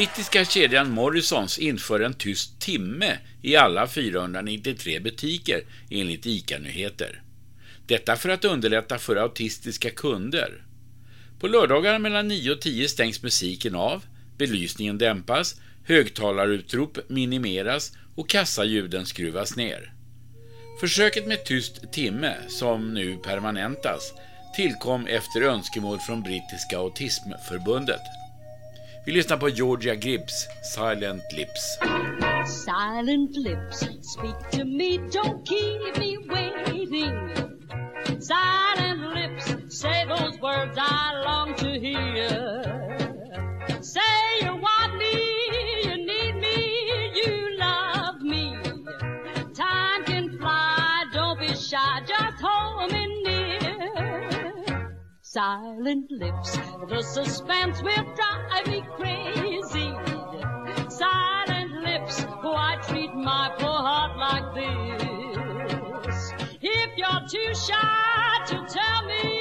Brittiska kedjan Morrisons inför en tyst timme i alla 493 butiker enligt ICA-nyheter. Detta för att underlätta för autistiska kunder. På lördagar mellan 9 och 10 stängs musiken av, belysningen dämpas, högtalarutrop minimeras och kassaljuden skruvas ner. Försöket med tyst timme, som nu permanentas, tillkom efter önskemål från brittiska autismförbundet. Vi lyssnar på Georgia Gibbs, Silent Lips. Silent lips, speak to me, don't keep me waiting. Silent lips, say those words I long to hear. Silent lips, the suspense will drive me crazy. Silent lips, oh, why treat my poor heart like this? If you're too shy to tell me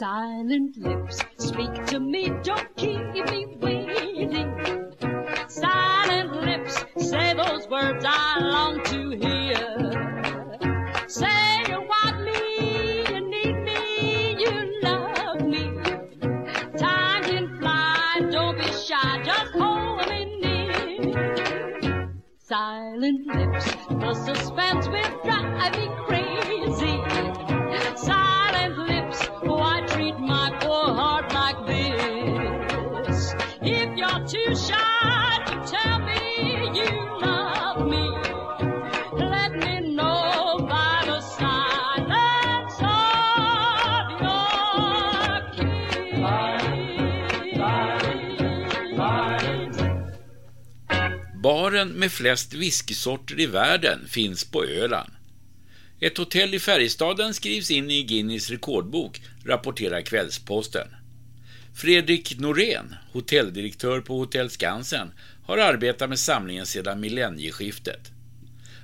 Silent lips, speak to me, don't keep me waiting. Silent lips, say those words I long to hear. Say you want me, you need me, you love me. Time can fly, don't be shy, just hold me near. Silent lips, the suspense will drive me crazy. Baren med flest whiskysorter i världen finns på Öland. Ett hotell i Färjestaden skrivs in i Guinness rekordbok, rapporterar Kvällsposten. Fredrik Norén, hotelldirektör på Hotell Skansen, har arbetat med samlingen sedan millennieskiftet.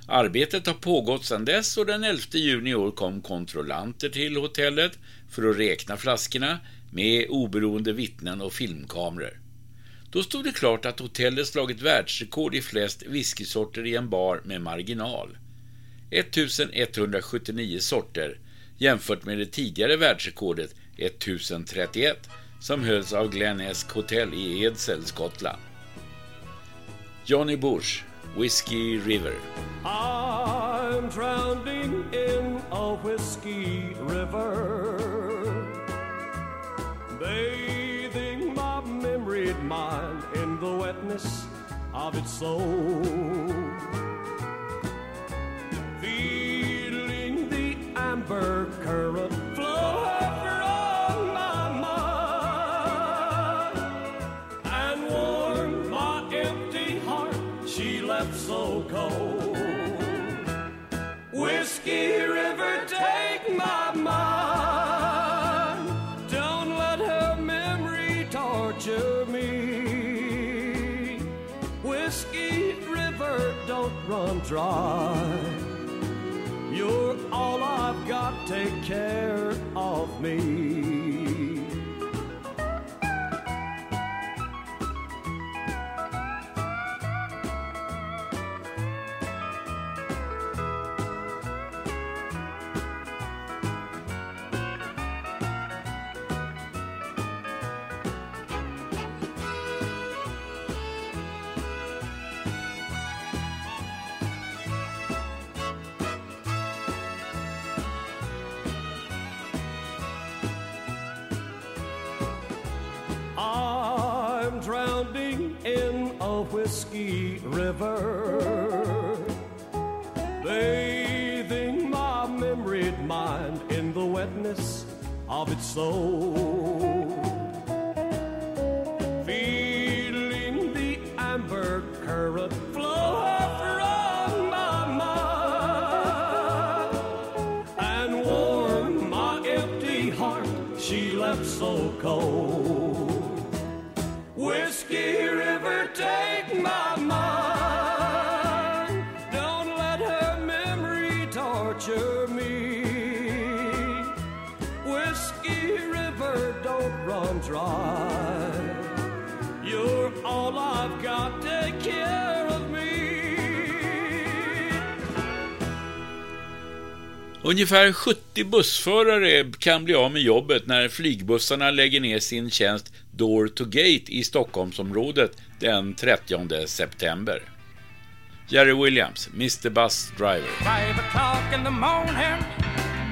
Arbetet har pågått sedan dess och den 11 juni i år kom kontrollanter till hotellet för att räkna flaskorna med oberoende vittnen och filmkameror. Då stod det klart att hotellet slagit världsrekord i flest whiskysorter i en bar med marginal. 1179 sorter jämfört med det tidigare världsrekordet 1031 som hölls av Glen Esk Hotel i Edsel, Skottland. Johnny Bush, Whiskey River. I'm drowning in a whiskey river, bathing my memoried mind in the wetness of its soul. Feeling the amber current dry. You're all I've got, take care of me. River, bathing my memoried mind in the wetness of its soul. Ungefär 70 bussförare kan bli av med jobbet när flygbussarna lägger ner sin tjänst Door to Gate i Stockholmsområdet den 30 september. Jerry Williams, Mr Bus Driver. Five o'clock in the morning,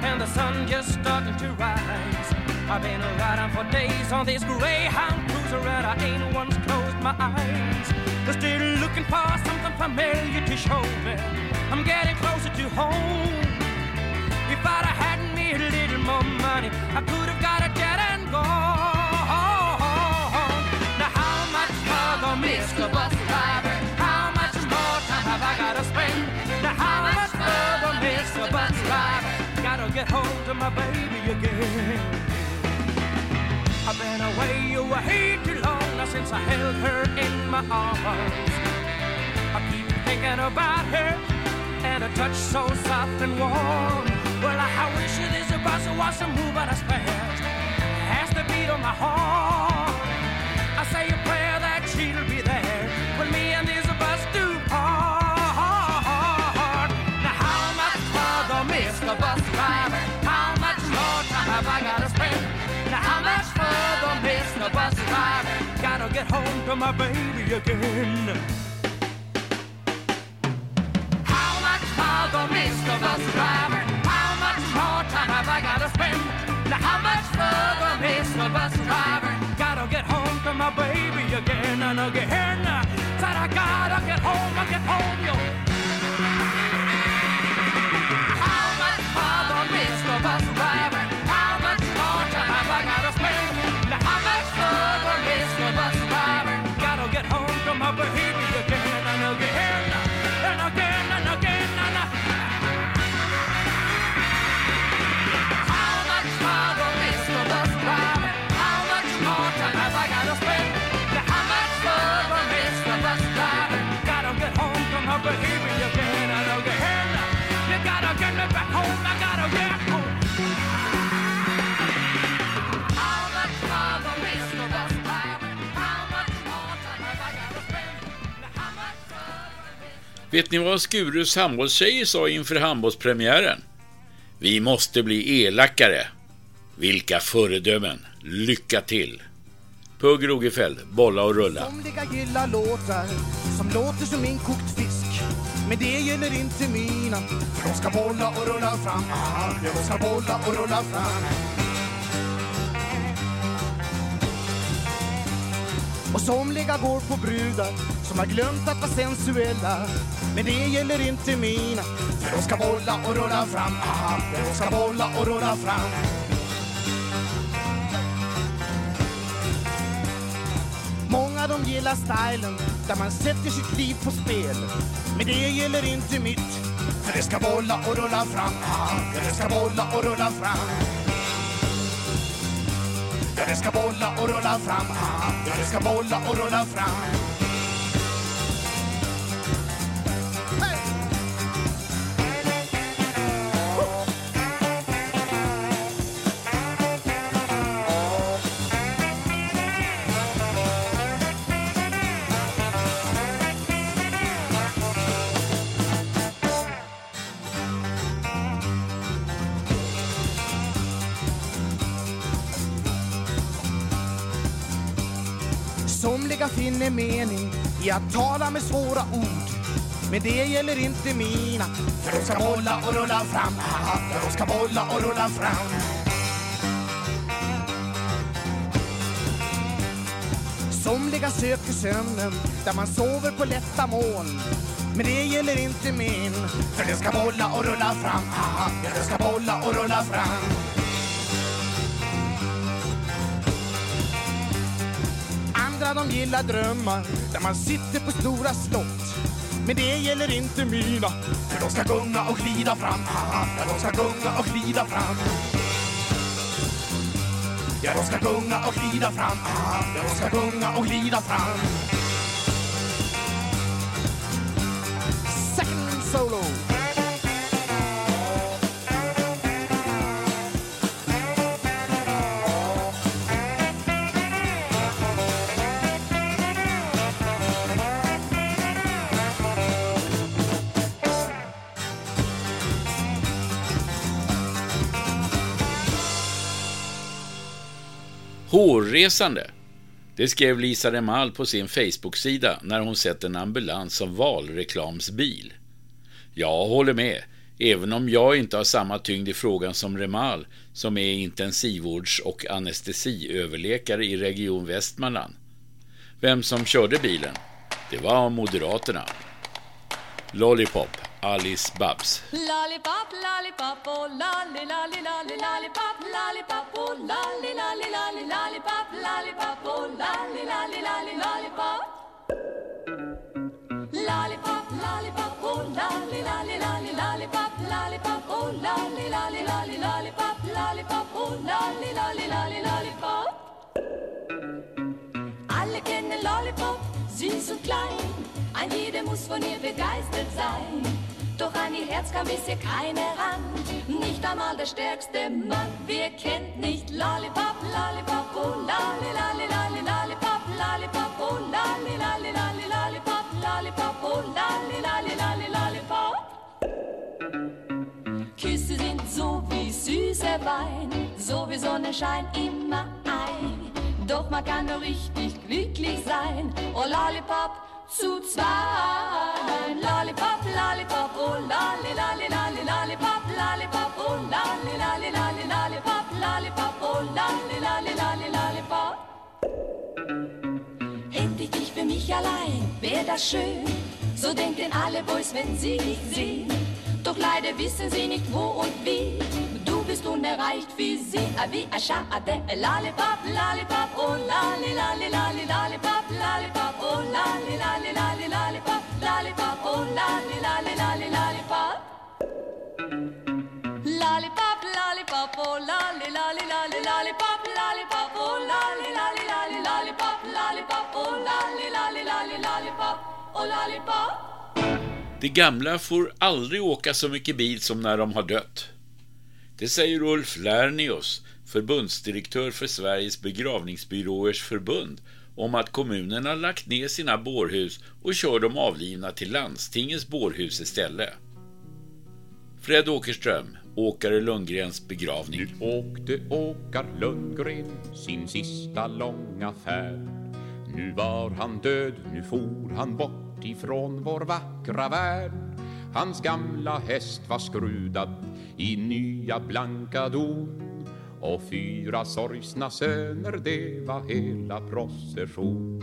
and the sun just starting to rise. I've been riding for days on this Greyhound cruiser, and I ain't once closed my eyes. But still looking for something familiar to show me. I'm getting closer to home. If I'd have had me a little more money, I could have got a jet and gone. Now how much further, Mr. Bus Driver? How much more time have I got to spend? Now how much further, Mr. Bus Driver? Gotta get home to my baby again. I've been away, away too long now since I held her in my arms. I keep thinking about her and a touch so soft and warm. Well, I wish bus was a moving as fast as the beat on my heart. I say a prayer that she'll be there when me and this bus do part. Now, how much further, Mr. Bus Driver? How much more time have I got to spend? Now, how much further, Mr. Bus Driver? Gotta get home to my baby again. Further, Mr. Bus Driver? How much more time have I got to spend? Now, how much Mr. Bus Driver? Gotta get home to my baby again and again. Said I gotta get home, I get home, yo. Vet ni vad Skurus handbollstjejer sa inför handbollspremiären? Vi måste bli elakare. Vilka föredömen. Lycka till. Pugh Rogefeld, bolla och rulla. Somliga gillar låtar som låter som inkokt fisk. Men det gäller inte mina. De ska bolla och rulla fram. Aha, de ska bolla och rulla fram. Och somliga går på brudar som har glömt att vara sensuella. Men det gäller inte mina. För de ska bolla och rulla fram. Aha, de ska bolla och rulla fram. Många de gillar stilen där man sätter sitt liv på spel. Men det gäller inte mitt. För det ska bolla och rulla fram. Aha, det ska bolla och rulla fram. Ja, det ska bolla och rulla fram. Ja, det ska bolla och rulla fram. Finner mening i att tala med svåra ord. Men det gäller inte mina. För de ska bolla och rulla fram. Aha, för de ska bolla och rulla fram. Somliga söker sömnen där man sover på lätta moln. Men det gäller inte min. För det ska bolla och rulla fram. Aha, ja, det ska bolla och rulla fram. Andra de gillar drömmar där man sitter på stora slott. Men det gäller inte mina, för de ska gunga och glida fram. Haha, ja, de ska gunga och glida fram. Ja, de ska gunga och glida fram. Ah, ja, de ska gunga och glida fram. Second solo. Hårresande. Det skrev Lisa Remal på sin Facebook-sida när hon sett en ambulans som valreklamsbil. Jag håller med, även om jag inte har samma tyngd i frågan som Remal som är intensivvårds och anestesiöverläkare i Region Västmanland. Vem som körde bilen? Det var Moderaterna. Lollipop, Alice Babs. Lollipop, lollipop, oh lolly, lolly, lolly, lollipop, lollipop, oh lolly, lolly, lolly, lollipop, lollipop, oh lolly, lolly, lolly, lollipop. Lollipop, lollipop, oh lolly, lolly, lolly, lollipop, lollipop, oh lolly, lolly, lolly, lollipop, lollipop, oh lolly, lolly, lolly, lollipop. Alle kennen Lollipop, süß und klein. Ein jeder muss von ihr begeistert sein. Doch an ihr Herz kam bisher keiner ran. Nicht einmal der stärkste Mann. Wer kennt nicht Lollipop, Lollipop, oh lolly, lolly, lolly, Lollipop, Lollipop, oh lolly, lolly, lolly, Lollipop, Lollipop, oh lolly, lolly, lolly, Lollipop. Küsse sind so wie süßer Wein, so wie Sonnenschein immer ein. Doch man kann nur richtig glücklich sein. Oh Lollipop, zu zwei. Lollipop, Lollipop, oh lolly, lolly, lolly, Lollipop, Lollipop, oh lolly, lolly, lolly, Lollipop, Lollipop, oh lolly, lolly, lolly, Lollipop. Hätte ich dich für mich allein, wär das schön. So denken alle Boys, wenn sie dich sehen. Doch leider wissen sie nicht wo und wie. Du bist unerreicht für sie, wie ein Schade. Lollipop, Lollipop, oh lolly, lolly, lolly, Lollipop, Lollipop, oh lolly, lolly, lolly, Lollipop, Lollipop, oh lolly, lolly, lolly, Lollipop. Lollipop, lollipop, oh lolly, lolly, lolly, lollipop, lollipop, oh lolly, lolly, lolly, lollipop, lollipop, oh lolly, lolly, lolly, lollipop, oh lollipop. De gamla får aldrig åka så mycket bil som när de har dött. Det säger Ulf Lernius, förbundsdirektör för Sveriges begravningsbyråers förbund, om att kommunerna lagt ner sina bårhus och kör de avlivna till landstingets bårhus istället. Fred Åkerström, Åkare Lundgrens begravning. Nu åkte Åkar Lundgren sin sista långa färd. Nu var han död, nu for han bort ifrån vår vackra värld. Hans gamla häst var skrudad i nya blanka don och fyra sorgsna söner, det var hela procession.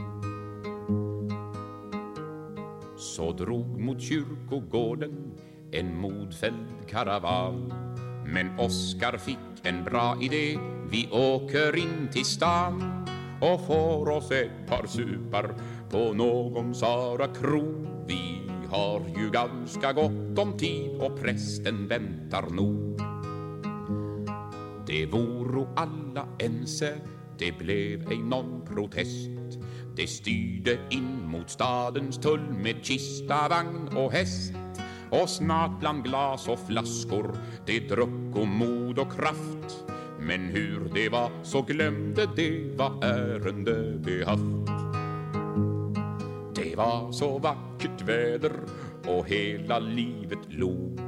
Så drog mot kyrkogården en modfälld karavan Men Oskar fick en bra idé Vi åker in till stan och får oss ett par supar på någon Sara kro Vi har ju ganska gott om tid och prästen väntar nog. Det voro alla ense, det blev ej någon protest. Det styrde in mot stadens tull med kista, vagn och häst. Och snart bland glas och flaskor det druck och mod och kraft. Men hur det var så glömde det vad ärende det haft det var så vackert väder och hela livet log.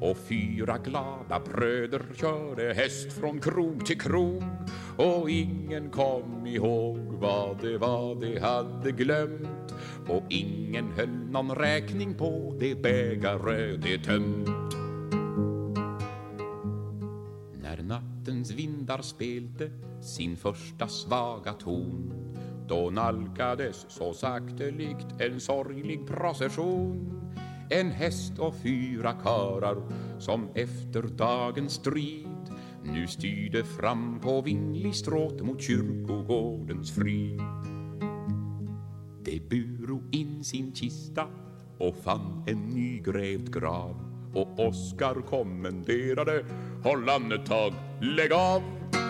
Och fyra glada bröder körde häst från krog till krog. Och ingen kom ihåg vad det var de hade glömt. Och ingen höll någon räkning på det bägare de tömt. När nattens vindar spelte sin första svaga ton då nalkades så saktelikt en sorglig procession en häst och fyra karar som efter dagens strid nu styrde fram på vinglig stråt mot kyrkogårdens frid. De buro in sin kista och fann en nygrävd grav och Oskar kommenderade Håll an ett tag, lägg av!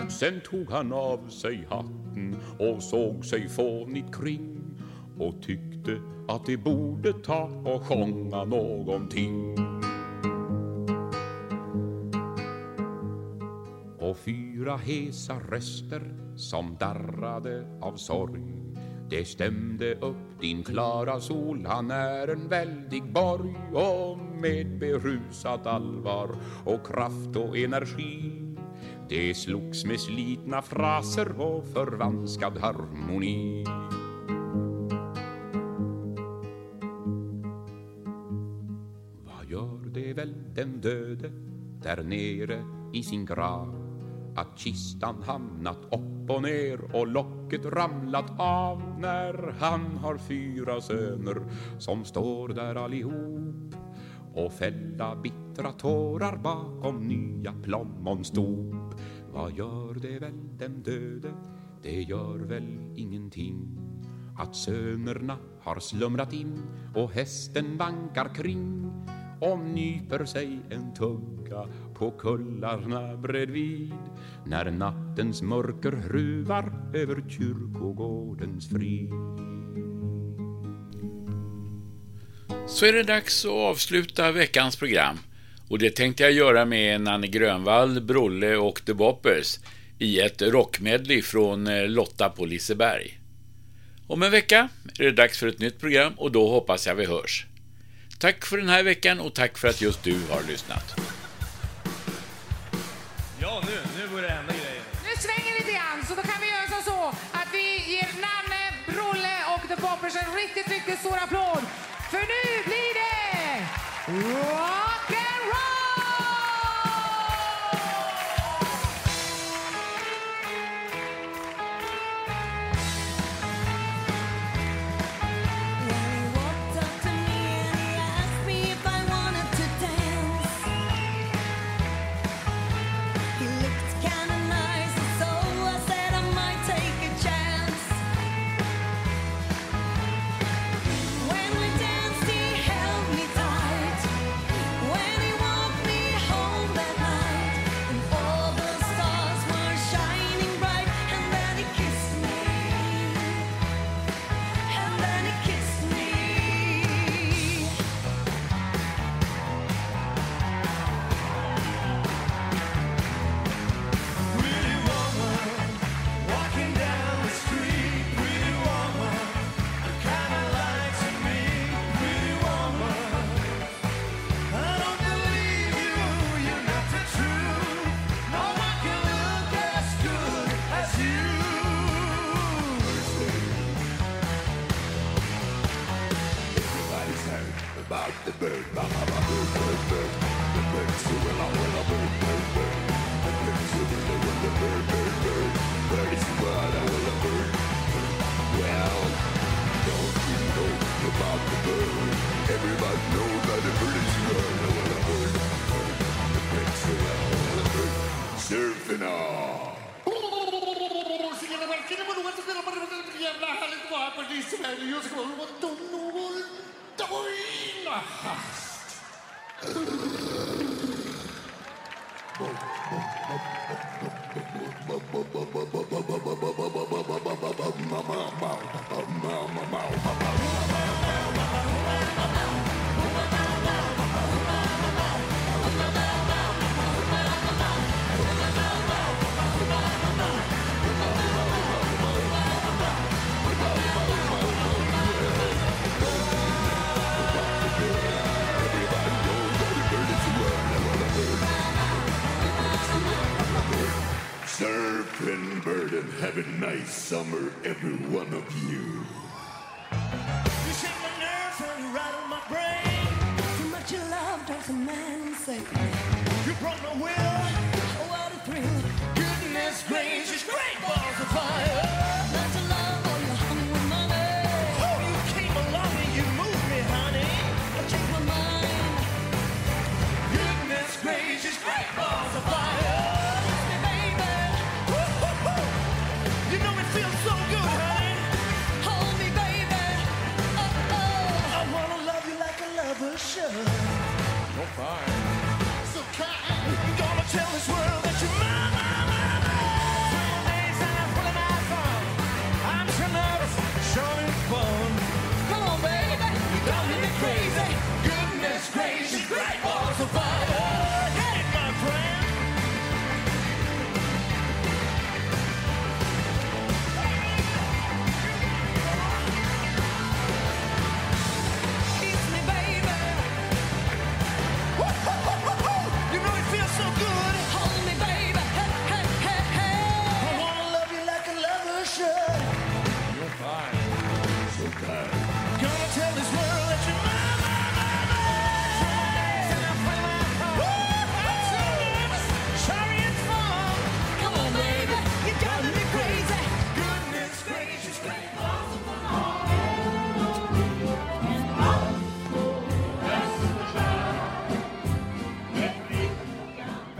Sen tog han av sig hatten och såg sig fånigt kring och tyckte att det borde ta och sjunga någonting. Och fyra hesa röster som darrade av sorg det stämde upp din klara sol, han är en väldig borg och med berusat allvar och kraft och energi det slogs med slitna fraser och förvanskad harmoni. Vad gör det väl den döde där nere i sin grav? Att kistan hamnat upp och ner och locket ramlat av när han har fyra söner som står där allihop och fälla bittra tårar bakom nya plommonstop. Vad gör det väl den döde? Det gör väl ingenting att sönerna har slumrat in och hästen vankar kring och nyper sig en tugga på kullarna bredvid när nattens mörker ruvar över kyrkogårdens frid. Så är det dags att avsluta veckans program. Och det tänkte jag göra med Nanne Grönvall, Brolle och The Boppers i ett rockmedley från eh, Lotta på Liseberg. Om en vecka är det dags för ett nytt program och då hoppas jag vi hörs. Tack för den här veckan och tack för att just du har lyssnat. Ja, nu, nu börjar det hända grejer. Nu svänger det lite grann, så då kan vi göra som så att vi ger Nanne, Brolle och The Poppers en riktigt, riktigt stor applåd. För nu blir det